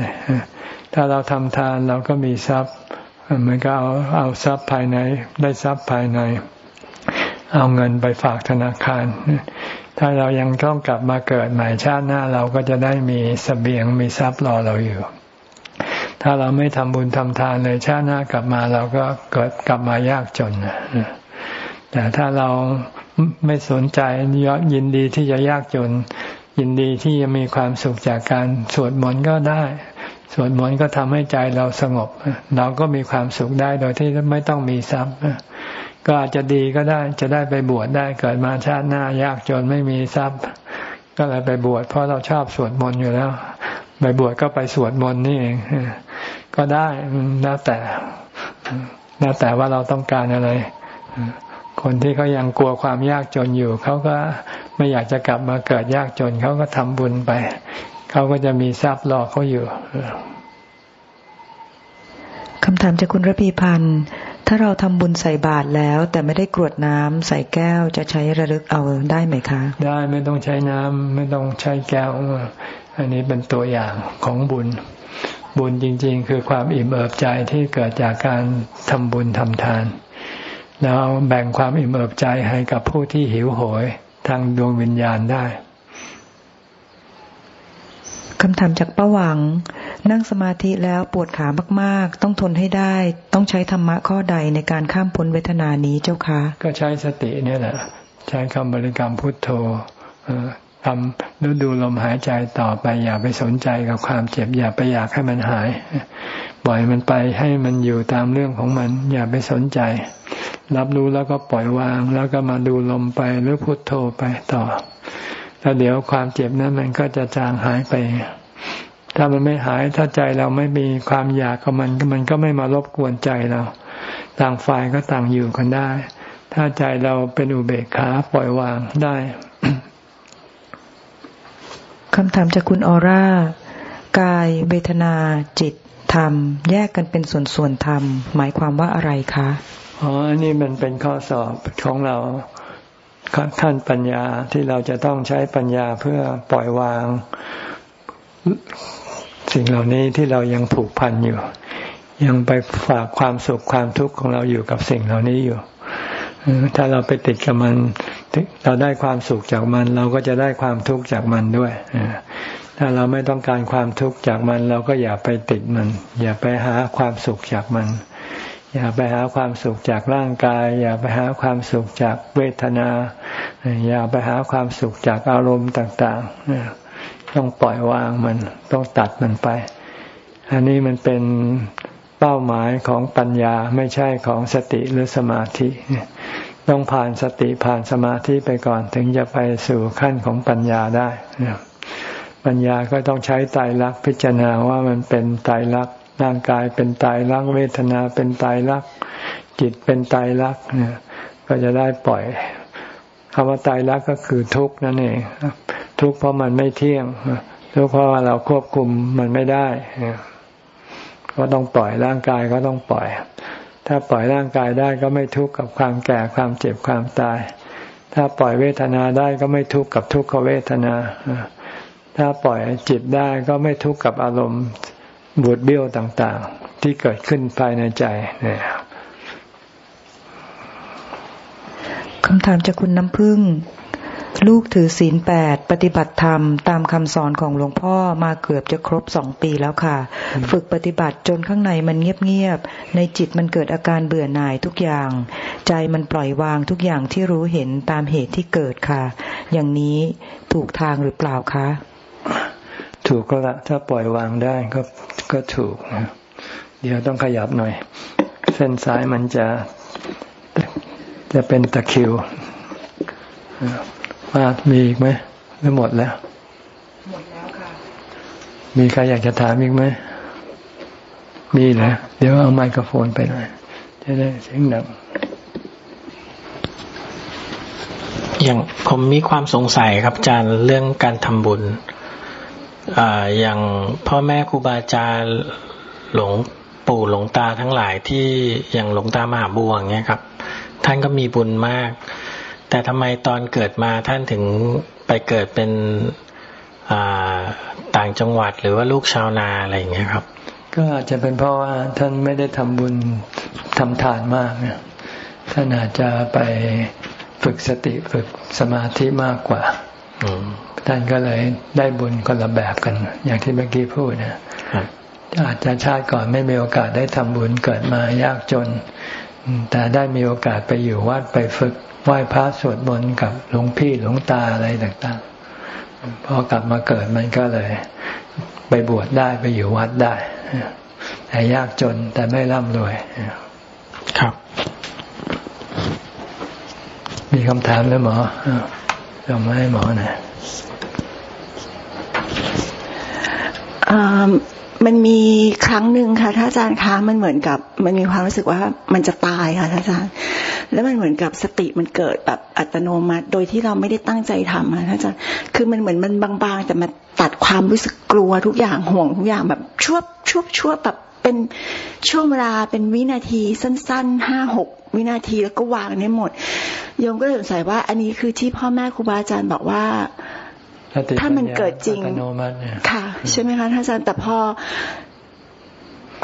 ถ้าเราทำทานเราก็มีทรัพย์เหมือนก็เอาเอาทรัพย์ภายใน ได้ทรัพย์ภายใน เอาเงินไปฝากธนาคาร ถ้าเรายังต้องกลับมาเกิดใหม่ชาติหน้าเราก็จะได้มีสเสบียงมีทรัพย์รอเราอยู่ ถ้าเราไม่ทำบุญทำทานเลยชาติหน้ากลับมาเราก็เกิดกลับมายากจนแต่ถ้าเราไม่สนใจยยินดีที่จะยากจน ยินดีที่จะมีความสุขจากการสวดมนต์ก็ได้สวดมนต์ก็ทำให้ใจเราสงบ เราก็มีความสุขได้โดยที่ไม่ต้องมีทรัพย์ ก็อาจจะดีก็ได้จะได้ไปบวชได้เกิดมาชาติหน้ายากจนไม่มีทรัพย์ ก็เลยไปบวชเพราะเราชอบสวดมนต์อยู่แล้ว ไปบวชก็ไปสวดมนต์นี่เองก็ได้แล้วแต่แล้วแต่ว่าเราต้องการอะไร คนที่เขายังกลัวความยากจนอยู่เขาก็ไม่อยากจะกลับมาเกิดยากจนเขาก็ทำบุญไปเขาก็จะมีทรัพย์รอเขาอยู่คำถามจากคุณระพีพันธ์ ถ้าเราทำบุญใส่บาตรแล้ว แต่ไม่ได้กรวดน้ำใส่แก้วจะใช้ระลึกเอาได้ไหมคะ ได้ไม่ต้องใช้น้ำไม่ต้องใช้แก้ว อันนี้เป็นตัวอย่างของบุญ บุญจริง ๆ คือความอิ่มเอิบใจที่เกิดจากการทำบุญทำทาน แล้วแบ่งความอิ่มเอิบใจให้กับผู้ที่หิวโหยทางดวงวิญญาณได้คำถามจากป้าหวัง นั่งสมาธิแล้วปวดขามากๆ ต้องทนให้ได้ ต้องใช้ธรรมะข้อใดในการข้ามพ้นเวทนานี้เจ้าคะ ก็ใช้สติเนี่ยแหละ ใช้คำบริกรรมพุทโธทำดูดูลมหายใจต่อไป อย่าไปสนใจกับความเจ็บ อย่าไปอยากให้มันหายปล่อยมันไปให้มันอยู่ตามเรื่องของมัน อย่าไปสนใจ รับรู้แล้วก็ปล่อยวาง แล้วก็มาดูลมไปหรือพุทโธไปต่อแล้วเดี๋ยวความเจ็บนั้นมันก็จะจางหายไป ถ้ามันไม่หายถ้าใจเราไม่มีความอยากกับมันมันก็ไม่มารบกวนใจเรา ต่างฝ่ายก็ต่างอยู่กันได้ ถ้าใจเราเป็นอุเบกขาปล่อยวางได้คำถามจากคุณออร่ากายเวทนาจิตธรรม แยกกันเป็นส่วนๆธรรม หมายความว่าอะไรคะอ๋ออันนี้มันเป็นข้อสอบของเราขั้นปัญญาที่เราจะต้องใช้ปัญญาเพื่อปล่อยวาง สิ่งเหล่านี้ที่เรายังผูกพันอยู่ ยังไปฝากความสุขความทุกข์ของเราอยู่กับสิ่งเหล่านี้อยู่ ถ้าเราไปติดกับมัน เราได้ความสุขจากมัน เราก็จะได้ความทุกข์จากมันด้วยถ้าเราไม่ต้องการความทุกข์จากมัน เราก็อย่าไปติดมัน อย่าไปหาความสุขจากมัน อย่าไปหาความสุขจากร่างกาย อย่าไปหาความสุขจากเวทนา อย่าไปหาความสุขจากอารมณ์ต่าง ๆ ต้องปล่อยวางมันต้องตัดมันไป อันนี้มันเป็นเป้าหมายของปัญญาไม่ใช่ของสติหรือสมาธิ ต้องผ่านสติผ่านสมาธิไปก่อนถึงจะไปสู่ขั้นของปัญญาได้ ปัญญาก็ต้องใช้ไตรลักษณ์พิจารณาว่ามันเป็นไตรลักษณ์ร่างกายเป็นไตรลักษณ์เวทนาเป็นไตรลักษณ์จิตเป็นไตรลักษณ์ก็จะได้ปล่อย คำว่าไตรลักก็คือทุกข์นั่นเองทุกข์เพราะมันไม่เที่ยงทุกข์เพราะว่าเราควบคุมมันไม่ได้ก็ต้องปล่อยร่างกายก็ต้องปล่อย ถ้าปล่อยร่างกายได้ก็ไม่ทุกข์กับความแก่ความเจ็บความตาย ถ้าปล่อยเวทนาได้ก็ไม่ทุกข์กับทุกขเวทนาถ้าปล่อยจิตได้ก็ไม่ทุกข์กับอารมณ์บูดเบี้ยวต่าง ๆ ที่เกิดขึ้นภายในใจเนี่ย คำถามจากคุณน้ำพึ่ง ลูกถือศีลแปดปฏิบัติธรรม ตามคำสอนของหลวงพ่อมาเกือบจะครบสองปีแล้วค่ะ ฝึกปฏิบัติจนข้างในมันเงียบๆในจิตมันเกิดอาการเบื่อหน่ายทุกอย่าง ใจมันปล่อยวางทุกอย่างที่รู้เห็นตามเหตุที่เกิดค่ะ อย่างนี้ถูกทางหรือเปล่าคะ ถูกก็ละถ้าปล่อยวางได้ก็ก็ถูกนะเดี๋ยวต้องขยับหน่อย เส้นซ้ายมันจะ จะเป็นตะคิวว่ามีอีกไหมไม่หมดแล้ว หมดแล้วค่ะ มีใครอยากจะถามอีกไหม มีนะเดี๋ยวเอาไมโครโฟนไปหน่อยจะได้เสียงดังอย่างผมมีความสงสัยครับอาจารย์เรื่องการทำบุญอย่างพ่อแม่ครูบาอาจารย์หลวงปู่หลวงตาทั้งหลายที่อย่างหลวงตามหาบัวอย่างเงี้ยครับ ท่านก็มีบุญมาก แต่ทำไมตอนเกิดมาท่านถึงไปเกิดเป็นต่างจังหวัดหรือว่าลูกชาวนาอะไรอย่างเงี้ยครับ ก็อาจจะเป็นเพราะว่าท่านไม่ได้ทำบุญทำทานมากเนี่ยท่านอาจจะไปฝึกสติฝึกสมาธิมากกว่าท่านก็เลยได้บุญคนละแบบกัน อย่างที่เมื่อกี้พูดนะอาจจะชาติก่อนไม่มีโอกาสได้ทำบุญเกิดมายากจน แต่ได้มีโอกาสไปอยู่วัดไปฝึกไหว้พระสวดมนต์กับหลวงพี่หลวงตาอะไรต่างๆ พอกลับมาเกิดมันก็เลย ไปบวชได้ไปอยู่วัดได้แต่ยากจนแต่ไม่ร่ำรวยครับ มีคำถามไหมหมอเรามาให้หมอหน่อย มันมีครั้งหนึ่งค่ะท่านอาจารย์คะมันเหมือนกับ มันมีความรู้สึกว่ามันจะตายค่ะท่านอาจารย์ แล้วมันเหมือนกับสติมันเกิดแบบอัตโนมัติ โดยที่เราไม่ได้ตั้งใจทำค่ะท่านอาจารย์ คือมันเหมือนมันบางๆ แต่มาตัดความรู้สึกกลัวทุกอย่างห่วงทุกอย่างแบบชั่วชั่วชั่วแบบเป็นช่วงเวลาเป็นวินาทีสั้นๆห้าหกวินาทีแล้วก็วางได้หมดโยมก็เลยสงสัยว่า อันนี้คือที่พ่อแม่ครูบาอาจารย์บอกว่า ถ้ามันเกิดจริงค่ะ ใช่ไหมคะท่านอาจารย์แต่พอ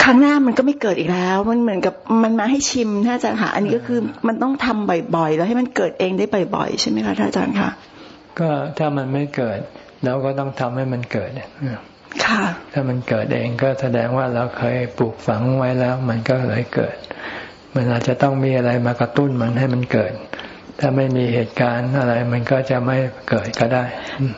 ครั้งหน้ามันก็ไม่เกิดอีกแล้ว มันเหมือนกับมันมาให้ชิมท่านอาจารย์ค่ะ อันนี้ก็คือมันต้องทำบ่อยๆ แล้วให้มันเกิดเองได้บ่อยๆ ใช่ไหมคะท่านอาจารย์ค่ะ ก็ถ้ามันไม่เกิดเราก็ต้องทำให้มันเกิดค่ะ ถ้ามันเกิดเองก็แสดงว่าเราเคยปลูกฝังไว้แล้ว มันก็เลยเกิด มันอาจจะต้องมีอะไรมากระตุ้นมันให้มันเกิด ถ้าไม่มีเหตุการณ์อะไร มันก็จะไม่เกิดก็ได้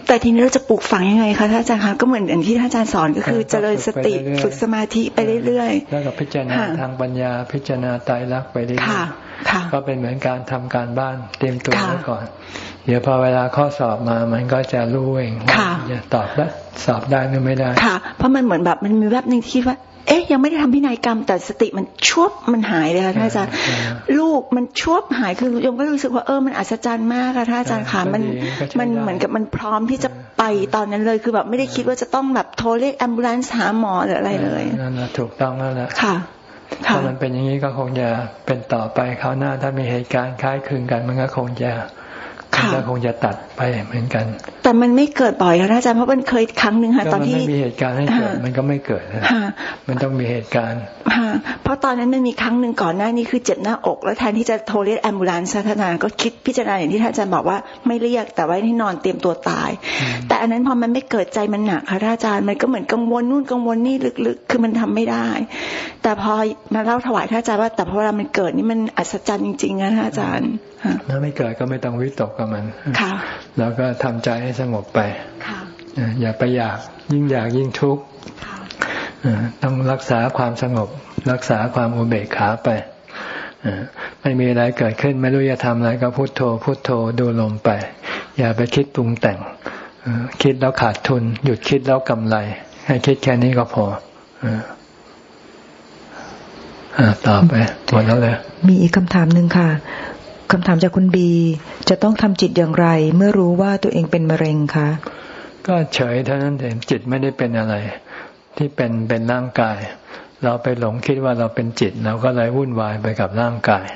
แต่ทีนี้เราจะปลูกฝังยังไงคะท่านอาจารย์คะก็เหมือนอย่างที่ท่านอาจารย์สอนก็คือเจริญสติฝึกสมาธิไปเรื่อยๆ แล้วก็พิจารณาทางปัญญาพิจารณาตายรักไปเรื่อยๆก็เป็นเหมือนการทำการบ้านเตรียมตัวไว้ก่อน เดี๋ยวพอเวลาข้อสอบมามันก็จะรู้เองจะตอบได้สอบได้หรือไม่ได้ค่ะ เพราะมันเหมือนแบบมันมีแวบหนึ่งที่ว่า เอ๊ะยังไม่ได้ทำพินัยกรรม แต่สติมันชั่วมันหายเลยค่ะท่านอาจารย์ลูกมันชั่วหายคือโยมก็รู้สึกว่าเออมันอัศจรรย์มากค่ะท่านอาจารย์ค่ะมันมันเหมือนกับมันพร้อมที่จะไปตอนนั้นเลยคือแบบไม่ได้คิดว่าจะต้องแบบโทรเรียกแอมบูเลนซ์หาหมอหรืออะไรเลยนั่นถูกต้องแล้วแหละค่ะถ้ามันเป็นอย่างนี้ก็คงจะเป็นต่อไปคราวหน้าถ้ามีเหตุการณ์คล้ายคลึงกันมันก็คงจะ ก็คงจะตัดไปเหมือนกัน แต่มันไม่เกิดบ่อยค่ะอาจารย์เพราะมันเคยครั้งหนึ่งค่ะตอนที่มันไม่มีเหตุการณ์ให้เกิดมันก็ไม่เกิดมันต้องมีเหตุการณ์เพราะตอนนั้นมันมีครั้งหนึ่งก่อนหน้านี้คือเจ็บหน้าอก แล้วแทนที่จะโทรเรียกแอมบูลันซ์ท่านอาจารย์ก็คิดพิจารณาอย่างที่ท่านอาจารย์บอกว่าไม่เรียกแต่ว่าที่นอนเตรียมตัวตาย แต่อันนั้นพอมันไม่เกิดใจมันหนักค่ะอาจารย์มันก็เหมือนกังวลนู่นกังวลนี่ลึกๆ คือมันทำไม่ได้ แต่พอมาเล่าถวายท่านอาจารย์ว่าแต่พอเวลามันเกิดนี่มันอัศจรรย์จริงๆนะท่านอาจารย์ถ้าไม่เกิดก็ไม่ต้องวิตกกับมันค่ะแล้วก็ทำใจให้สงบไปอย่าไปอยากยิ่งอยากยิ่งทุกข์ต้องรักษาความสงบ รักษาความอุเบกขาไปไม่มีอะไรเกิดขึ้น ไม่รู้จะทำอะไรก็พุโทโธ พุโทโธดูลมไป อย่าไปคิดปรุงแต่งคิดแล้วขาดทุน หยุดคิดแล้วกำไร ให้คิดแค่นี้ก็พอต่อไปหมดแล้วเลยมีอีกคำถามหนึ่งค่ะ คำถามจากคุณบี จะต้องทำจิตอย่างไร เมื่อรู้ว่าตัวเองเป็นมะเร็งคะก็เฉยเท่านั้นเองจิตไม่ได้เป็นอะไร ที่เป็นเป็นร่างกาย เราไปหลงคิดว่าเราเป็นจิต เราก็เลยวุ่นวายไปกับร่างกาย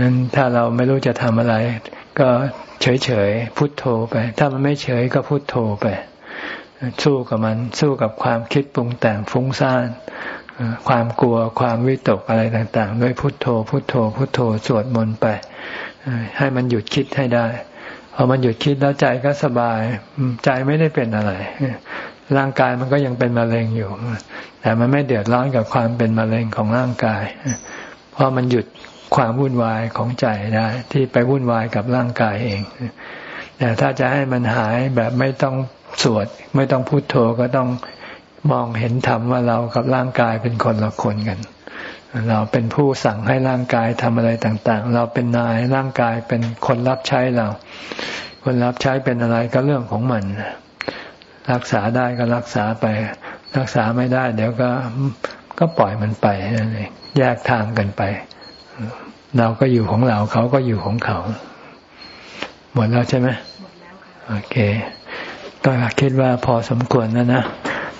นั้นถ้าเราไม่รู้จะทำอะไร ก็เฉยเฉยพุทโธไป ถ้ามันไม่เฉยก็พุทโธไป สู้กับมัน สู้กับความคิดปรุงแต่งฟุ้งซ่าน ความกลัวความวิตกอะไรต่าง ๆ ด้วยพุทโธ พุทโธ พุทโธสวดมนต์ไป ให้มันหยุดคิดให้ได้พอมันหยุดคิดแล้วใจก็สบาย ใจไม่ได้เป็นอะไร ร่างกายมันก็ยังเป็นมะเร็งอยู่ แต่มันไม่เดือดร้อนกับความเป็นมะเร็งของร่างกาย เพราะมันหยุดความวุ่นวายของใจได้ ที่ไปวุ่นวายกับร่างกายเองแต่ถ้าจะให้มันหายแบบไม่ต้องสวด ไม่ต้องพุโทโธก็ต้อง มองเห็นธรรมว่าเรากับร่างกายเป็นคนละคนกัน เราเป็นผู้สั่งให้ร่างกายทำอะไรต่าง ๆ เราเป็นนายร่างกายเป็นคนรับใช้เรา คนรับใช้เป็นอะไรก็เรื่องของมัน รักษาได้ก็รักษาไป รักษาไม่ได้ เดี๋ยวก็ก็ปล่อยมันไปนั่นเองแยกทางกันไป เราก็อยู่ของเราเขาก็อยู่ของเขา หมดแล้วใช่ไหมหมดแล้วค่ะโอเค ก็คิดว่าพอสมควรแล้วนะ